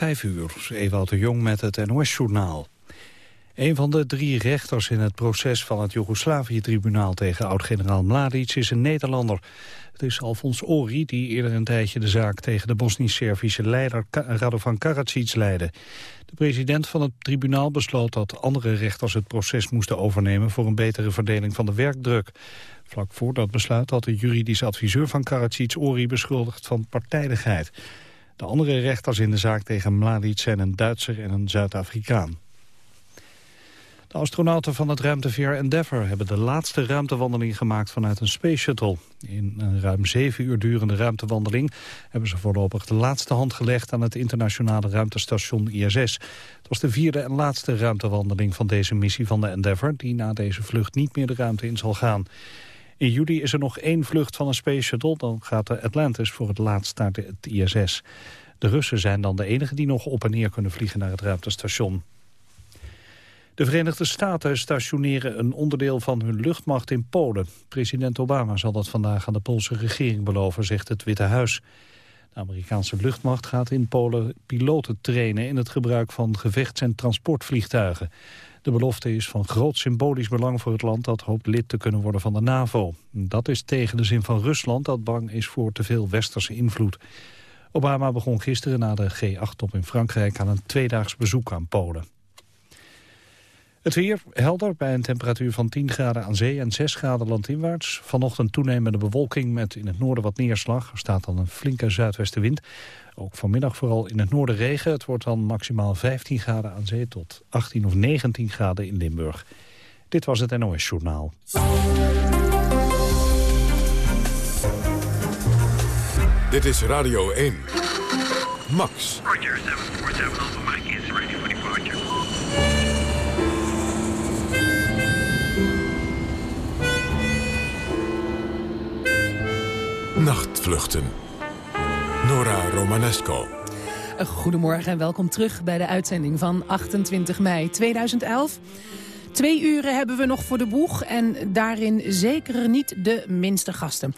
Vijf uur, Ewout de Jong met het NOS-journaal. Een van de drie rechters in het proces van het Joegoslavië-tribunaal tegen oud-generaal Mladic is een Nederlander. Het is Alfons Ori die eerder een tijdje de zaak tegen de Bosnisch-Servische leider Radovan Karadzic leidde. De president van het tribunaal besloot dat andere rechters het proces moesten overnemen voor een betere verdeling van de werkdruk. Vlak voor dat besluit had de juridisch adviseur van Karadzic Ori beschuldigd van partijdigheid. De andere rechters in de zaak tegen Mladic zijn een Duitser en een Zuid-Afrikaan. De astronauten van het ruimteveer Endeavour hebben de laatste ruimtewandeling gemaakt vanuit een Space Shuttle. In een ruim zeven uur durende ruimtewandeling hebben ze voorlopig de laatste hand gelegd aan het internationale ruimtestation ISS. Het was de vierde en laatste ruimtewandeling van deze missie van de Endeavour, die na deze vlucht niet meer de ruimte in zal gaan. In juli is er nog één vlucht van een Space Shuttle. Dan gaat de Atlantis voor het laatst naar het ISS. De Russen zijn dan de enigen die nog op en neer kunnen vliegen naar het ruimtestation. De Verenigde Staten stationeren een onderdeel van hun luchtmacht in Polen. President Obama zal dat vandaag aan de Poolse regering beloven, zegt het Witte Huis. De Amerikaanse luchtmacht gaat in Polen piloten trainen in het gebruik van gevechts- en transportvliegtuigen. De belofte is van groot symbolisch belang voor het land dat hoopt lid te kunnen worden van de NAVO. Dat is tegen de zin van Rusland dat bang is voor te veel westerse invloed. Obama begon gisteren na de G8-top in Frankrijk aan een tweedaags bezoek aan Polen. Het weer helder bij een temperatuur van 10 graden aan zee en 6 graden landinwaarts. Vanochtend toenemende bewolking met in het noorden wat neerslag. Er staat dan een flinke zuidwestenwind. Ook vanmiddag vooral in het noorden regen. Het wordt dan maximaal 15 graden aan zee tot 18 of 19 graden in Limburg. Dit was het NOS Journaal. Dit is Radio 1. Max. Roger, 747 Alpha Mike is ready for departure. Nachtvluchten. Nora Romanesco. Goedemorgen en welkom terug bij de uitzending van 28 mei 2011. Twee uren hebben we nog voor de boeg en daarin zeker niet de minste gasten.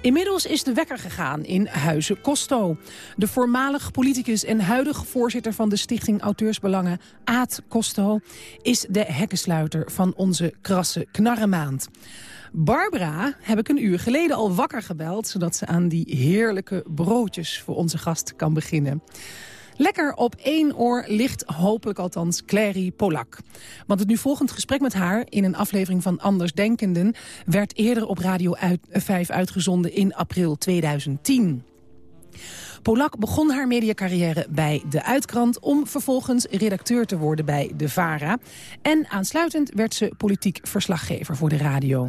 Inmiddels is de wekker gegaan in Huizen Costo. De voormalig politicus en huidige voorzitter van de Stichting Auteursbelangen, Aad Costo, is de hekkensluiter van onze krasse knarrenmaand. Barbara heb ik een uur geleden al wakker gebeld... zodat ze aan die heerlijke broodjes voor onze gast kan beginnen. Lekker op één oor ligt hopelijk althans Clary Polak. Want het nu volgend gesprek met haar in een aflevering van Anders Denkenden... werd eerder op Radio 5 uitgezonden in april 2010. Polak begon haar mediacarrière bij De Uitkrant... om vervolgens redacteur te worden bij De VARA. En aansluitend werd ze politiek verslaggever voor de radio.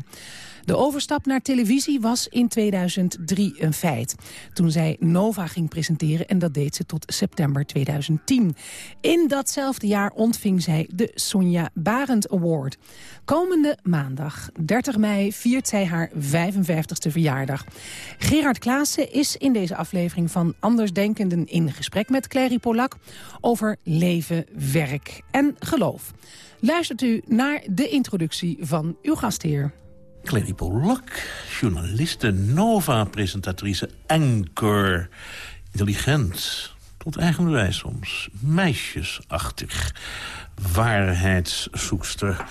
De overstap naar televisie was in 2003 een feit. Toen zij Nova ging presenteren en dat deed ze tot september 2010. In datzelfde jaar ontving zij de Sonja Barend Award. Komende maandag, 30 mei, viert zij haar 55ste verjaardag. Gerard Klaassen is in deze aflevering van Andersdenkenden in gesprek met Clary Polak over leven, werk en geloof. Luistert u naar de introductie van uw gastheer. Clary Polak, journaliste, Nova-presentatrice, anchor. Intelligent, tot eigen bewijs soms. Meisjesachtig. Waarheidszoekster.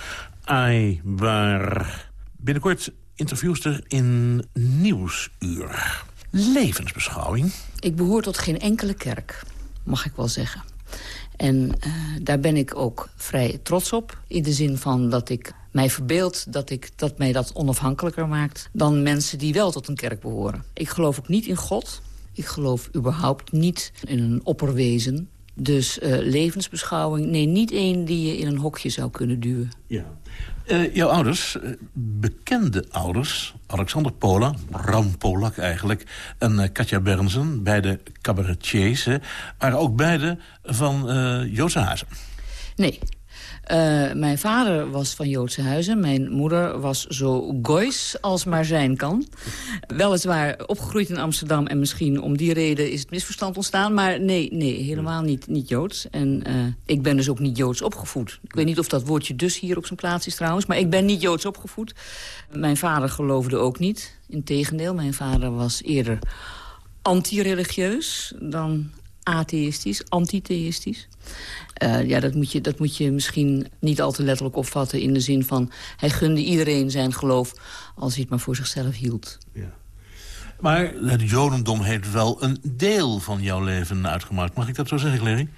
Aaibaar. Binnenkort interviewster in Nieuwsuur. Levensbeschouwing. Ik behoor tot geen enkele kerk, mag ik wel zeggen. En uh, daar ben ik ook vrij trots op. In de zin van dat ik mij verbeeld dat, ik, dat mij dat onafhankelijker maakt... dan mensen die wel tot een kerk behoren. Ik geloof ook niet in God. Ik geloof überhaupt niet in een opperwezen. Dus uh, levensbeschouwing, nee, niet één die je in een hokje zou kunnen duwen. Ja. Uh, jouw ouders, uh, bekende ouders, Alexander Pola, Ram Polak eigenlijk... en uh, Katja Bernsen, beide cabaretiers... waren ook beide van Joodse Hazen. Nee, uh, mijn vader was van Joodse huizen. Mijn moeder was zo gois als maar zijn kan. Weliswaar opgegroeid in Amsterdam en misschien om die reden is het misverstand ontstaan. Maar nee, nee helemaal niet, niet Joods. En uh, ik ben dus ook niet Joods opgevoed. Ik weet niet of dat woordje dus hier op zijn plaats is trouwens. Maar ik ben niet Joods opgevoed. Mijn vader geloofde ook niet. Integendeel, mijn vader was eerder anti-religieus dan atheïstisch, antitheïstisch. Uh, ja, dat moet, je, dat moet je misschien niet al te letterlijk opvatten... in de zin van, hij gunde iedereen zijn geloof... als hij het maar voor zichzelf hield. Ja. Maar het jodendom heeft wel een deel van jouw leven uitgemaakt. Mag ik dat zo zeggen, Clary?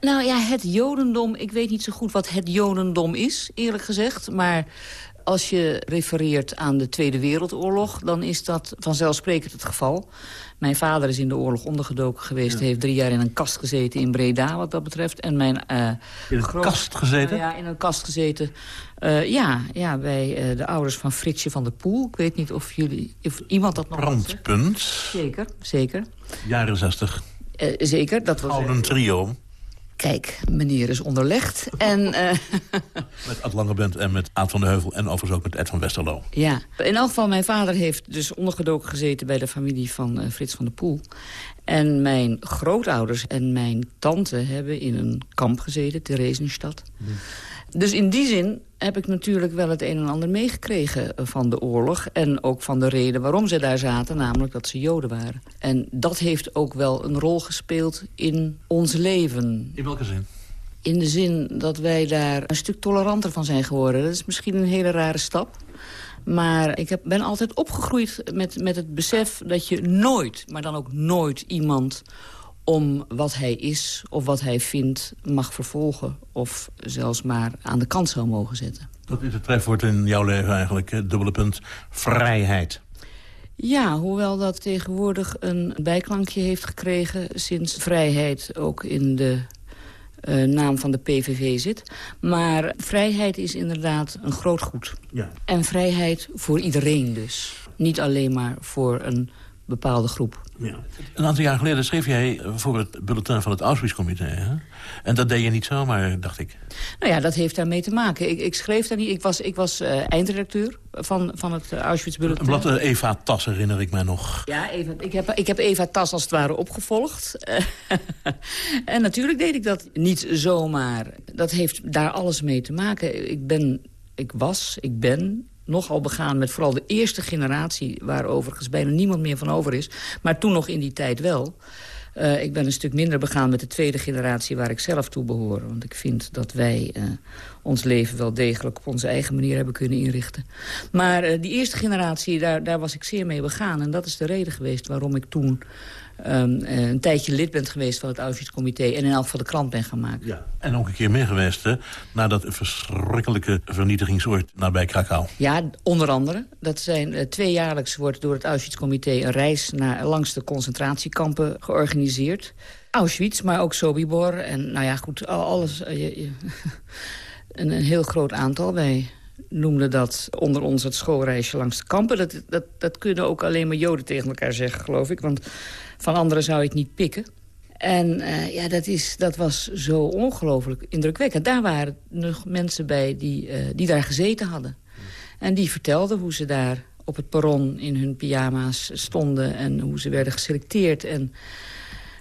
nou ja, het jodendom... Ik weet niet zo goed wat het jodendom is, eerlijk gezegd. Maar als je refereert aan de Tweede Wereldoorlog... dan is dat vanzelfsprekend het geval. Mijn vader is in de oorlog ondergedoken geweest. Heeft drie jaar in een kast gezeten in Breda, wat dat betreft. En mijn, uh, in een kast gezeten? ja, in een kast gezeten. Uh, ja, ja, bij uh, de ouders van Fritsje van der Poel. Ik weet niet of, jullie, of iemand dat nog... Brandpunt. Zeker, zeker. Jaren zestig. zeker. Dat was, Oude trio. Kijk, meneer is onderlegd. En, uh... met Ad Langebent en met Aad van de Heuvel... en overigens ook met Ed van Westerlo. Ja, in elk geval, mijn vader heeft dus ondergedoken gezeten... bij de familie van uh, Frits van der Poel. En mijn grootouders en mijn tante hebben in een kamp gezeten, Theresienstadt. Hmm. Dus in die zin heb ik natuurlijk wel het een en ander meegekregen van de oorlog. En ook van de reden waarom ze daar zaten, namelijk dat ze Joden waren. En dat heeft ook wel een rol gespeeld in ons leven. In welke zin? In de zin dat wij daar een stuk toleranter van zijn geworden. Dat is misschien een hele rare stap. Maar ik heb, ben altijd opgegroeid met, met het besef dat je nooit, maar dan ook nooit iemand om wat hij is of wat hij vindt mag vervolgen... of zelfs maar aan de kant zou mogen zetten. Dat is het trefwoord in jouw leven eigenlijk, het dubbele punt vrijheid. Ja, hoewel dat tegenwoordig een bijklankje heeft gekregen... sinds vrijheid ook in de uh, naam van de PVV zit. Maar vrijheid is inderdaad een groot goed. Ja. En vrijheid voor iedereen dus. Niet alleen maar voor een bepaalde groep. Ja. Een aantal jaar geleden schreef jij voor het bulletin van het Auschwitz-comité. En dat deed je niet zomaar, dacht ik. Nou ja, dat heeft daarmee te maken. Ik, ik schreef daar niet. Ik was, ik was uh, eindredacteur van, van het Auschwitz-bulletin. Een blad uh, Eva Tas herinner ik mij nog. Ja, Eva, ik, heb, ik heb Eva Tas als het ware opgevolgd. en natuurlijk deed ik dat niet zomaar. Dat heeft daar alles mee te maken. Ik ben, ik was, ik ben nogal begaan met vooral de eerste generatie... waar overigens bijna niemand meer van over is. Maar toen nog in die tijd wel. Uh, ik ben een stuk minder begaan met de tweede generatie waar ik zelf toe behoor. Want ik vind dat wij uh, ons leven wel degelijk op onze eigen manier hebben kunnen inrichten. Maar uh, die eerste generatie, daar, daar was ik zeer mee begaan. En dat is de reden geweest waarom ik toen um, een tijdje lid bent geweest van het Auschwitz-comité... en in elk geval de krant ben gemaakt. Ja. En ook een keer meer geweest, hè? Na dat verschrikkelijke vernietigingsoord nabij Krakau. Ja, onder andere. Dat zijn uh, tweejaarlijks wordt door het Auschwitz-comité... een reis naar, langs de concentratiekampen georganiseerd. Auschwitz, maar ook Sobibor. En nou ja, goed, alles... Uh, je, je, een, een heel groot aantal. Wij noemden dat onder ons het schoolreisje langs de kampen. Dat, dat, dat kunnen ook alleen maar joden tegen elkaar zeggen, geloof ik. Want van anderen zou ik niet pikken. En uh, ja, dat, is, dat was zo ongelooflijk indrukwekkend. Daar waren nog mensen bij die, uh, die daar gezeten hadden. En die vertelden hoe ze daar op het perron in hun pyjama's stonden... en hoe ze werden geselecteerd. En,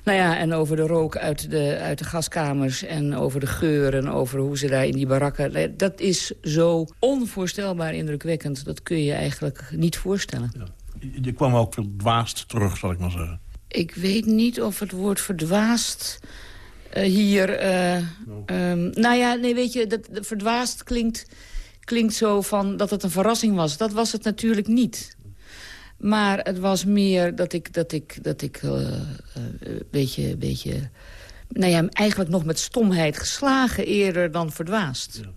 nou ja, en over de rook uit de, uit de gaskamers en over de geuren... over hoe ze daar in die barakken... Dat is zo onvoorstelbaar indrukwekkend. Dat kun je eigenlijk niet voorstellen. Ja. Je kwam ook verdwaasd terug, zal ik maar zeggen ik weet niet of het woord verdwaasd uh, hier... Uh, um, nou ja, nee, weet je, dat, verdwaasd klinkt, klinkt zo van dat het een verrassing was. Dat was het natuurlijk niet. Maar het was meer dat ik, dat ik, dat ik uh, een beetje, beetje... Nou ja, eigenlijk nog met stomheid geslagen eerder dan verdwaasd. Ja.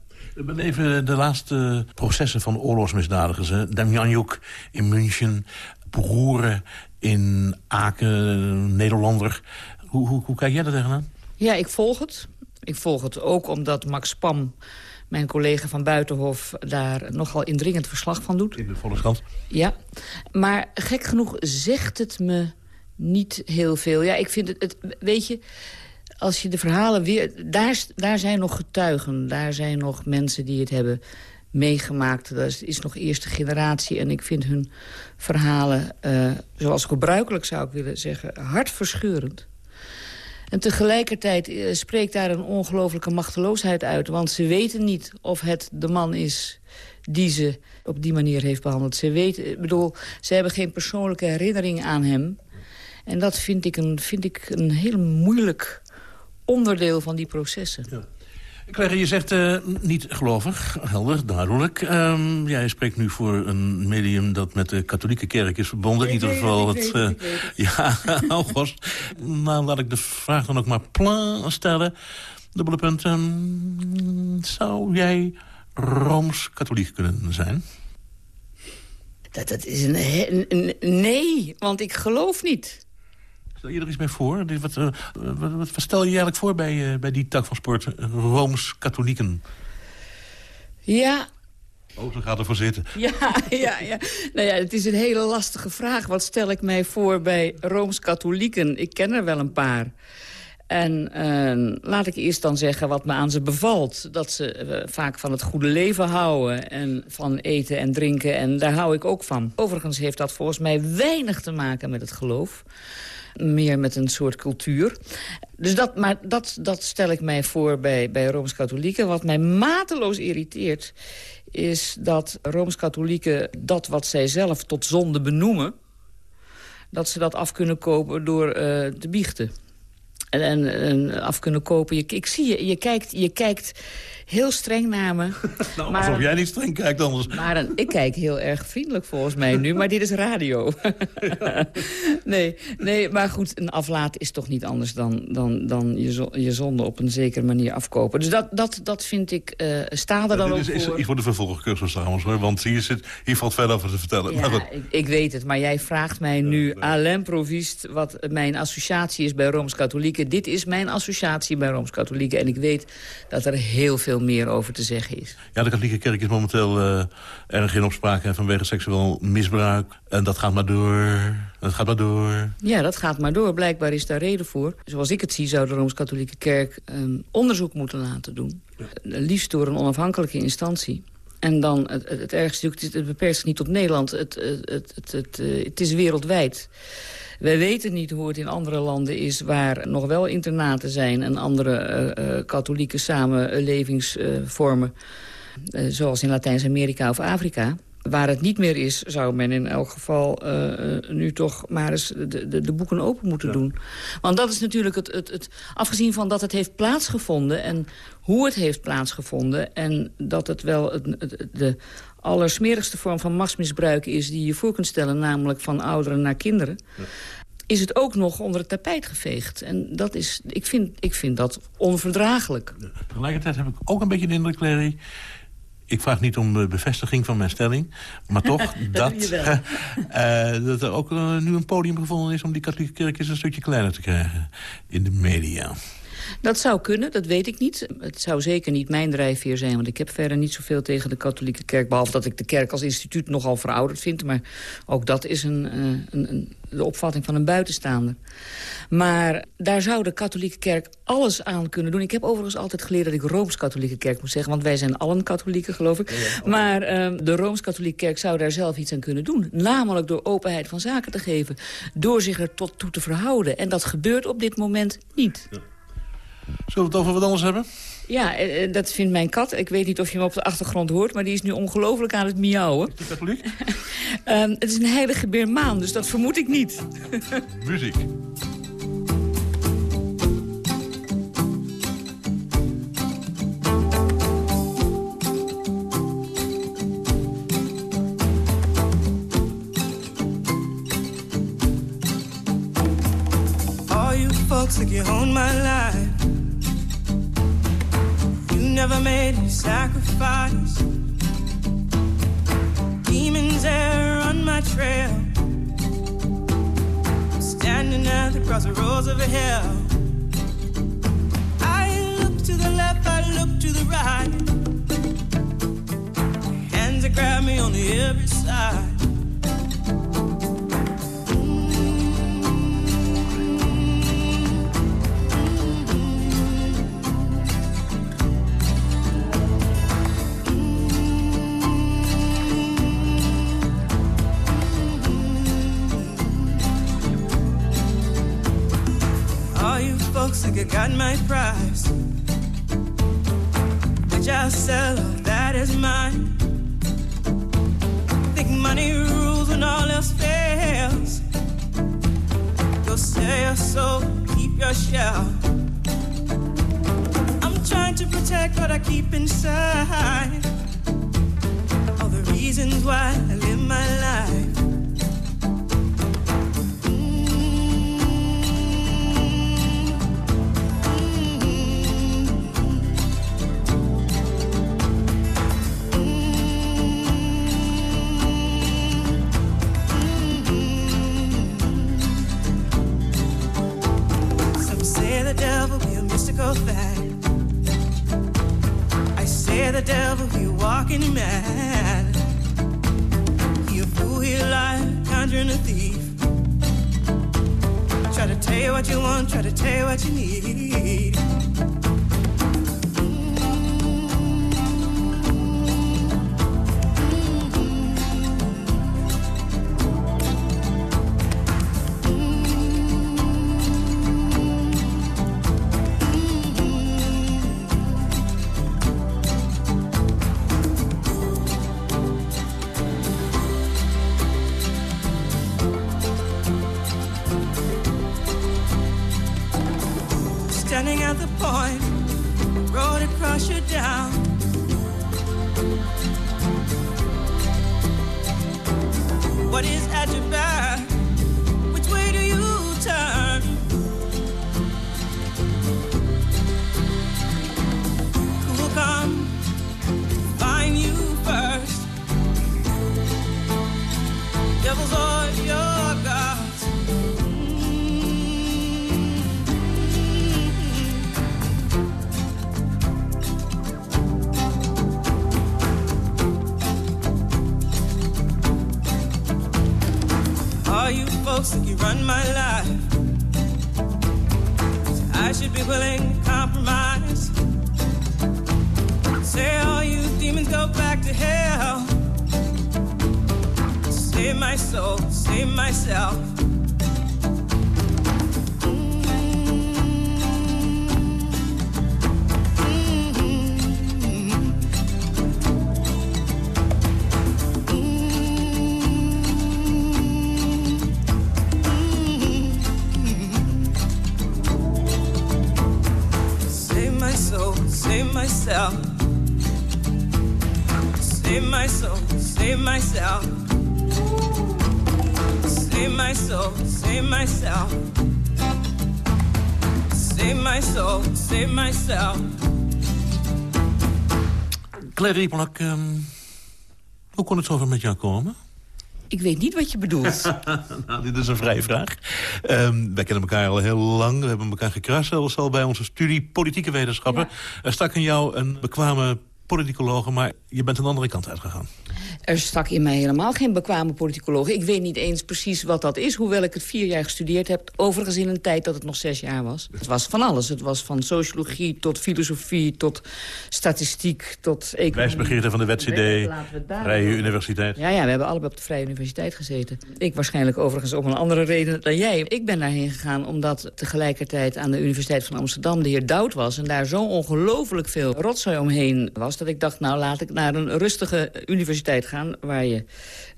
Even de laatste processen van oorlogsmisdadigers. Demjanjuk in München, Broeren in Aken, Nederlander. Hoe, hoe, hoe kijk jij daar tegenaan? Ja, ik volg het. Ik volg het ook omdat Max Pam, mijn collega van Buitenhof... daar nogal indringend verslag van doet. In de Volkskrant? Ja. Maar gek genoeg zegt het me niet heel veel. Ja, ik vind het... het weet je, als je de verhalen weer... Daar, daar zijn nog getuigen. Daar zijn nog mensen die het hebben meegemaakt. Dat is, nog eerste generatie. En ik vind hun verhalen, uh, zoals gebruikelijk zou ik willen zeggen... hartverscheurend. En tegelijkertijd uh, spreekt daar een ongelofelijke machteloosheid uit. Want ze weten niet of het de man is die ze op die manier heeft behandeld. Ze weten, ik bedoel, ze hebben geen persoonlijke herinnering aan hem. En dat vind ik een, vind ik een heel moeilijk onderdeel van die processen. Ja. Claire, je zegt uh, niet gelovig, helder, duidelijk. Um, jij spreekt nu voor een medium dat met de katholieke kerk is verbonden. in ieder geval het... Uh, ja, oh Nou, laat ik de vraag dan ook maar plan stellen. Dubbele punt. Um, zou jij Rooms-katholiek kunnen zijn? Dat, dat is een, een, een, nee, want ik geloof niet. Stel je er iets bij voor? Wat, uh, wat, wat, stel je eigenlijk voor bij, uh, bij die tak van sport? Rooms-katholieken. Ja, Oh, zo gaat ervoor zitten. Ja, ja, ja. Nou ja, het is een hele lastige vraag. Wat stel ik mij voor bij Rooms-Katholieken? Ik ken er wel een paar. En uh, laat ik eerst dan zeggen wat me aan ze bevalt. Dat ze uh, vaak van het goede leven houden en van eten en drinken. En daar hou ik ook van. Overigens heeft dat volgens mij weinig te maken met het geloof meer met een soort cultuur. Dus dat, maar dat, dat stel ik mij voor bij, bij Rooms-Katholieken. Wat mij mateloos irriteert is dat Rooms-Katholieken dat wat zij zelf tot zonde benoemen... dat ze dat af kunnen kopen door uh, te biechten. En, en, en, af kunnen kopen. Je, ik zie je, je kijkt, je kijkt heel streng naar me. nou, maar, alsof jij niet streng kijkt anders. Maar ik kijk heel erg vriendelijk volgens mij nu, maar dit is radio. nee, nee, maar goed, een aflaat is toch niet anders dan, dan, dan je, je zonde op een zekere manier afkopen. Dus dat, dat, dat vind ik, uh, sta er dan ook is, voor. Is voor de vervolgcursus trouwens hoor, want hier, zit, hier valt verder over te vertellen. Ja, ik, ik, weet het, maar jij vraagt mij nu ja, à wat mijn associatie is bij Rooms-Katholieken. Dit is mijn associatie bij Rooms-Katholieken en ik weet dat er heel veel meer over te zeggen is. Ja, de katholieke kerk is momenteel uh, erg in opspraak vanwege seksueel misbruik. En dat gaat maar door. Dat gaat maar door. Ja, dat gaat maar door. Blijkbaar is daar reden voor. Zoals ik het zie zou de Rooms-Katholieke Kerk um, onderzoek moeten laten doen. Ja. Liefst door een onafhankelijke instantie. En dan het, het, het ergste, het beperkt zich niet tot Nederland. Het, het, het, het, het, het is wereldwijd. Wij weten niet hoe het in andere landen is... waar nog wel internaten zijn en andere uh, uh, katholieke samenlevingsvormen... Uh, zoals in Latijns-Amerika of Afrika. Waar het niet meer is, zou men in elk geval nu toch maar eens de, de, de boeken open moeten ja. doen. Want dat is natuurlijk het, het, het... Afgezien van dat het heeft plaatsgevonden en hoe het heeft plaatsgevonden... en dat het wel het, het, de allersmerigste vorm van machtsmisbruik is... die je voor kunt stellen, namelijk van ouderen naar kinderen... Ja. is het ook nog onder het tapijt geveegd. En dat is, ik, vind, ik vind dat onverdraaglijk. Ja. Tegelijkertijd heb ik ook een beetje de indruk, Clary... Ik vraag niet om bevestiging van mijn stelling. Maar toch dat, uh, dat er ook uh, nu een podium gevonden is... om die katholieke kerk eens een stukje kleiner te krijgen in de media. Dat zou kunnen, dat weet ik niet. Het zou zeker niet mijn drijfveer zijn, want ik heb verder niet zoveel tegen de katholieke kerk. Behalve dat ik de kerk als instituut nogal verouderd vind. Maar ook dat is een, een, een, de opvatting van een buitenstaander. Maar daar zou de katholieke kerk alles aan kunnen doen. Ik heb overigens altijd geleerd dat ik Rooms-katholieke kerk moet zeggen. Want wij zijn allen katholieken, geloof ik. Ja, ja. Maar uh, de Rooms-katholieke kerk zou daar zelf iets aan kunnen doen. Namelijk door openheid van zaken te geven. Door zich er tot toe te verhouden. En dat gebeurt op dit moment niet. Ja. Zullen we het over wat anders hebben? Ja, dat vindt mijn kat. Ik weet niet of je hem op de achtergrond hoort... maar die is nu ongelooflijk aan het miauwen. Is um, het is een heilige beermaan, dus dat vermoed ik niet. Muziek. All you folks think you own my life never made any sacrifice. Demons are on my trail. Standing at the crossroads of hell. I look to the left, I look to the right. Hands that grab me on every side. Got my prize. Which I'll sell, that is mine. Think money rules when all else fails. Go sell your soul, keep your shell. I'm trying to protect what I keep inside. All the reasons why I live my life. I say the devil be walking mad. He a fool, he a liar, conjuring a thief. Try to tell you what you want, try to tell you what you need. All you folks think you run my life. I should be willing to compromise. Say all you demons go back to hell. Save my soul, save myself. Myself. Save my soul, save myself. Save my soul, save myself. Save my soul, save myself. Claire Rieplak, ehm, hoe kon het zover met jou komen? Ik weet niet wat je bedoelt. nou, dit is een vrije vraag. Ehm, wij kennen elkaar al heel lang. We hebben elkaar gekrast, zelfs al bij onze studie politieke wetenschappen. Er stak in jou een bekwame politicologe, maar je bent een andere kant uitgegaan. Er stak in mij helemaal geen bekwame politicoloog. Ik weet niet eens precies wat dat is, hoewel ik het vier jaar gestudeerd heb. Overigens in een tijd dat het nog zes jaar was. Het was van alles. Het was van sociologie tot filosofie, tot statistiek, tot economie. Wijsbegeerte van de daar Vrije Universiteit. Ja, ja, we hebben allebei op de Vrije Universiteit gezeten. Ik waarschijnlijk overigens om een andere reden dan jij. Ik ben daarheen gegaan omdat tegelijkertijd aan de Universiteit van Amsterdam de heer Doud was... en daar zo ongelooflijk veel rotzooi omheen was... dat ik dacht, nou laat ik naar een rustige universiteit gaan... waar je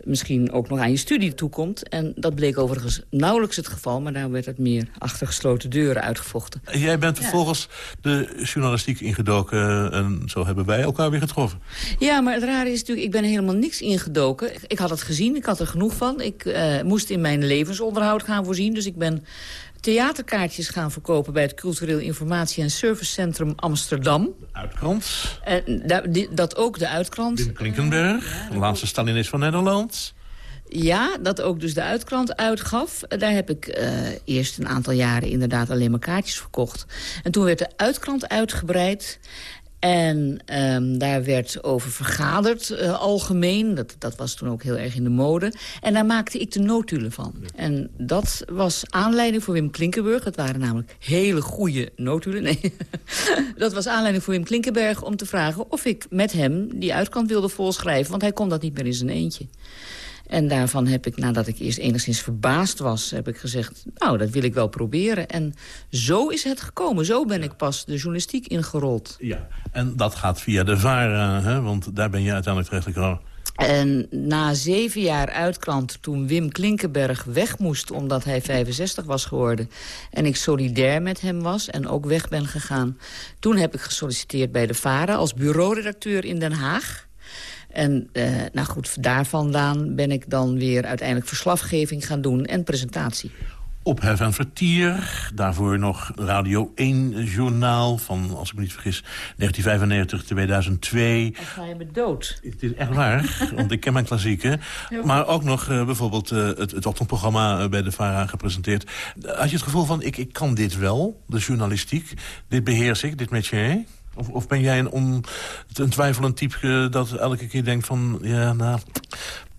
misschien ook nog aan je studie toekomt. En dat bleek overigens nauwelijks het geval... maar daar werd het meer achter gesloten deuren uitgevochten. Jij bent vervolgens de journalistiek ingedoken en zo hebben wij elkaar weer getroffen. Ja, maar het rare is natuurlijk, ik ben helemaal niks ingedoken. Ik, ik had het gezien, ik had er genoeg van. Ik eh, moest in mijn levensonderhoud gaan voorzien. Dus ik ben theaterkaartjes gaan verkopen... bij het Cultureel Informatie- en Servicecentrum Amsterdam. Uitkrant, En da- die- dat ook de uitkrant. Wim Klinkenberg, de laatste Stalinist van Nederland. Ja, dat ook dus de uitkrant uitgaf. Daar heb ik eh, eerst een aantal jaren inderdaad alleen maar kaartjes verkocht. En toen werd de uitkrant uitgebreid. En ehm, daar werd over vergaderd, eh, algemeen. Dat, dat was toen ook heel erg in de mode. En daar maakte ik de notulen van. En dat was aanleiding voor Wim Klinkenberg. Het waren namelijk hele goede notulen. Nee. dat was aanleiding voor Wim Klinkenberg om te vragen... of ik met hem die uitkant wilde volschrijven. Want hij kon dat niet meer in zijn eentje. En daarvan heb ik, nadat ik eerst enigszins verbaasd was... heb ik gezegd, nou, dat wil ik wel proberen. En zo is het gekomen. Zo ben ik pas de journalistiek ingerold. Ja, en dat gaat via de VARA, hè? want daar ben je uiteindelijk terechtgekomen. En na zeven jaar uitklant, toen Wim Klinkenberg weg moest... omdat hij 65 was geworden... en ik solidair met hem was en ook weg ben gegaan... toen heb ik gesolliciteerd bij de VARA als bureauredacteur in Den Haag... En eh, nou goed, daar vandaan ben ik dan weer uiteindelijk verslaggeving gaan doen en presentatie. Ophef en vertier. Daarvoor nog Radio 1-journaal van, als ik me niet vergis, 1995, 2002. Dan ga je me dood. Het is echt waar, want ik ken mijn klassieken. Maar ook nog uh, bijvoorbeeld uh, het, het ochtendprogramma bij de VARA gepresenteerd. Had je het gevoel van, ik, ik kan dit wel, de journalistiek. Dit beheers ik, dit métier. Of, of ben jij een, on, twijfelend type dat elke keer denkt van... ja, nou,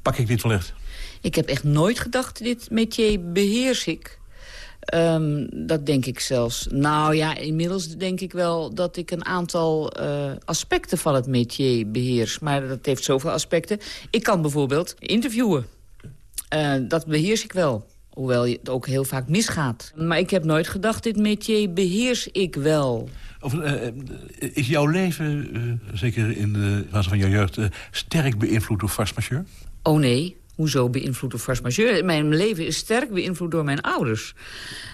pak ik dit wel echt? Ik heb echt nooit gedacht, dit métier beheers ik. Um, dat denk ik zelfs. Nou ja, inmiddels denk ik wel dat ik een aantal uh, aspecten van het métier beheers. Maar dat heeft zoveel aspecten. Ik kan bijvoorbeeld interviewen. Uh, dat beheers ik wel. Hoewel het ook heel vaak misgaat. Maar ik heb nooit gedacht, dit métier beheers ik wel. Of, uh, is jouw leven, zeker in de fase van jouw jeugd... sterk beïnvloed door vastmasseur? Oh nee, Hoezo beïnvloed door force majeure? Mijn leven is sterk beïnvloed door mijn ouders.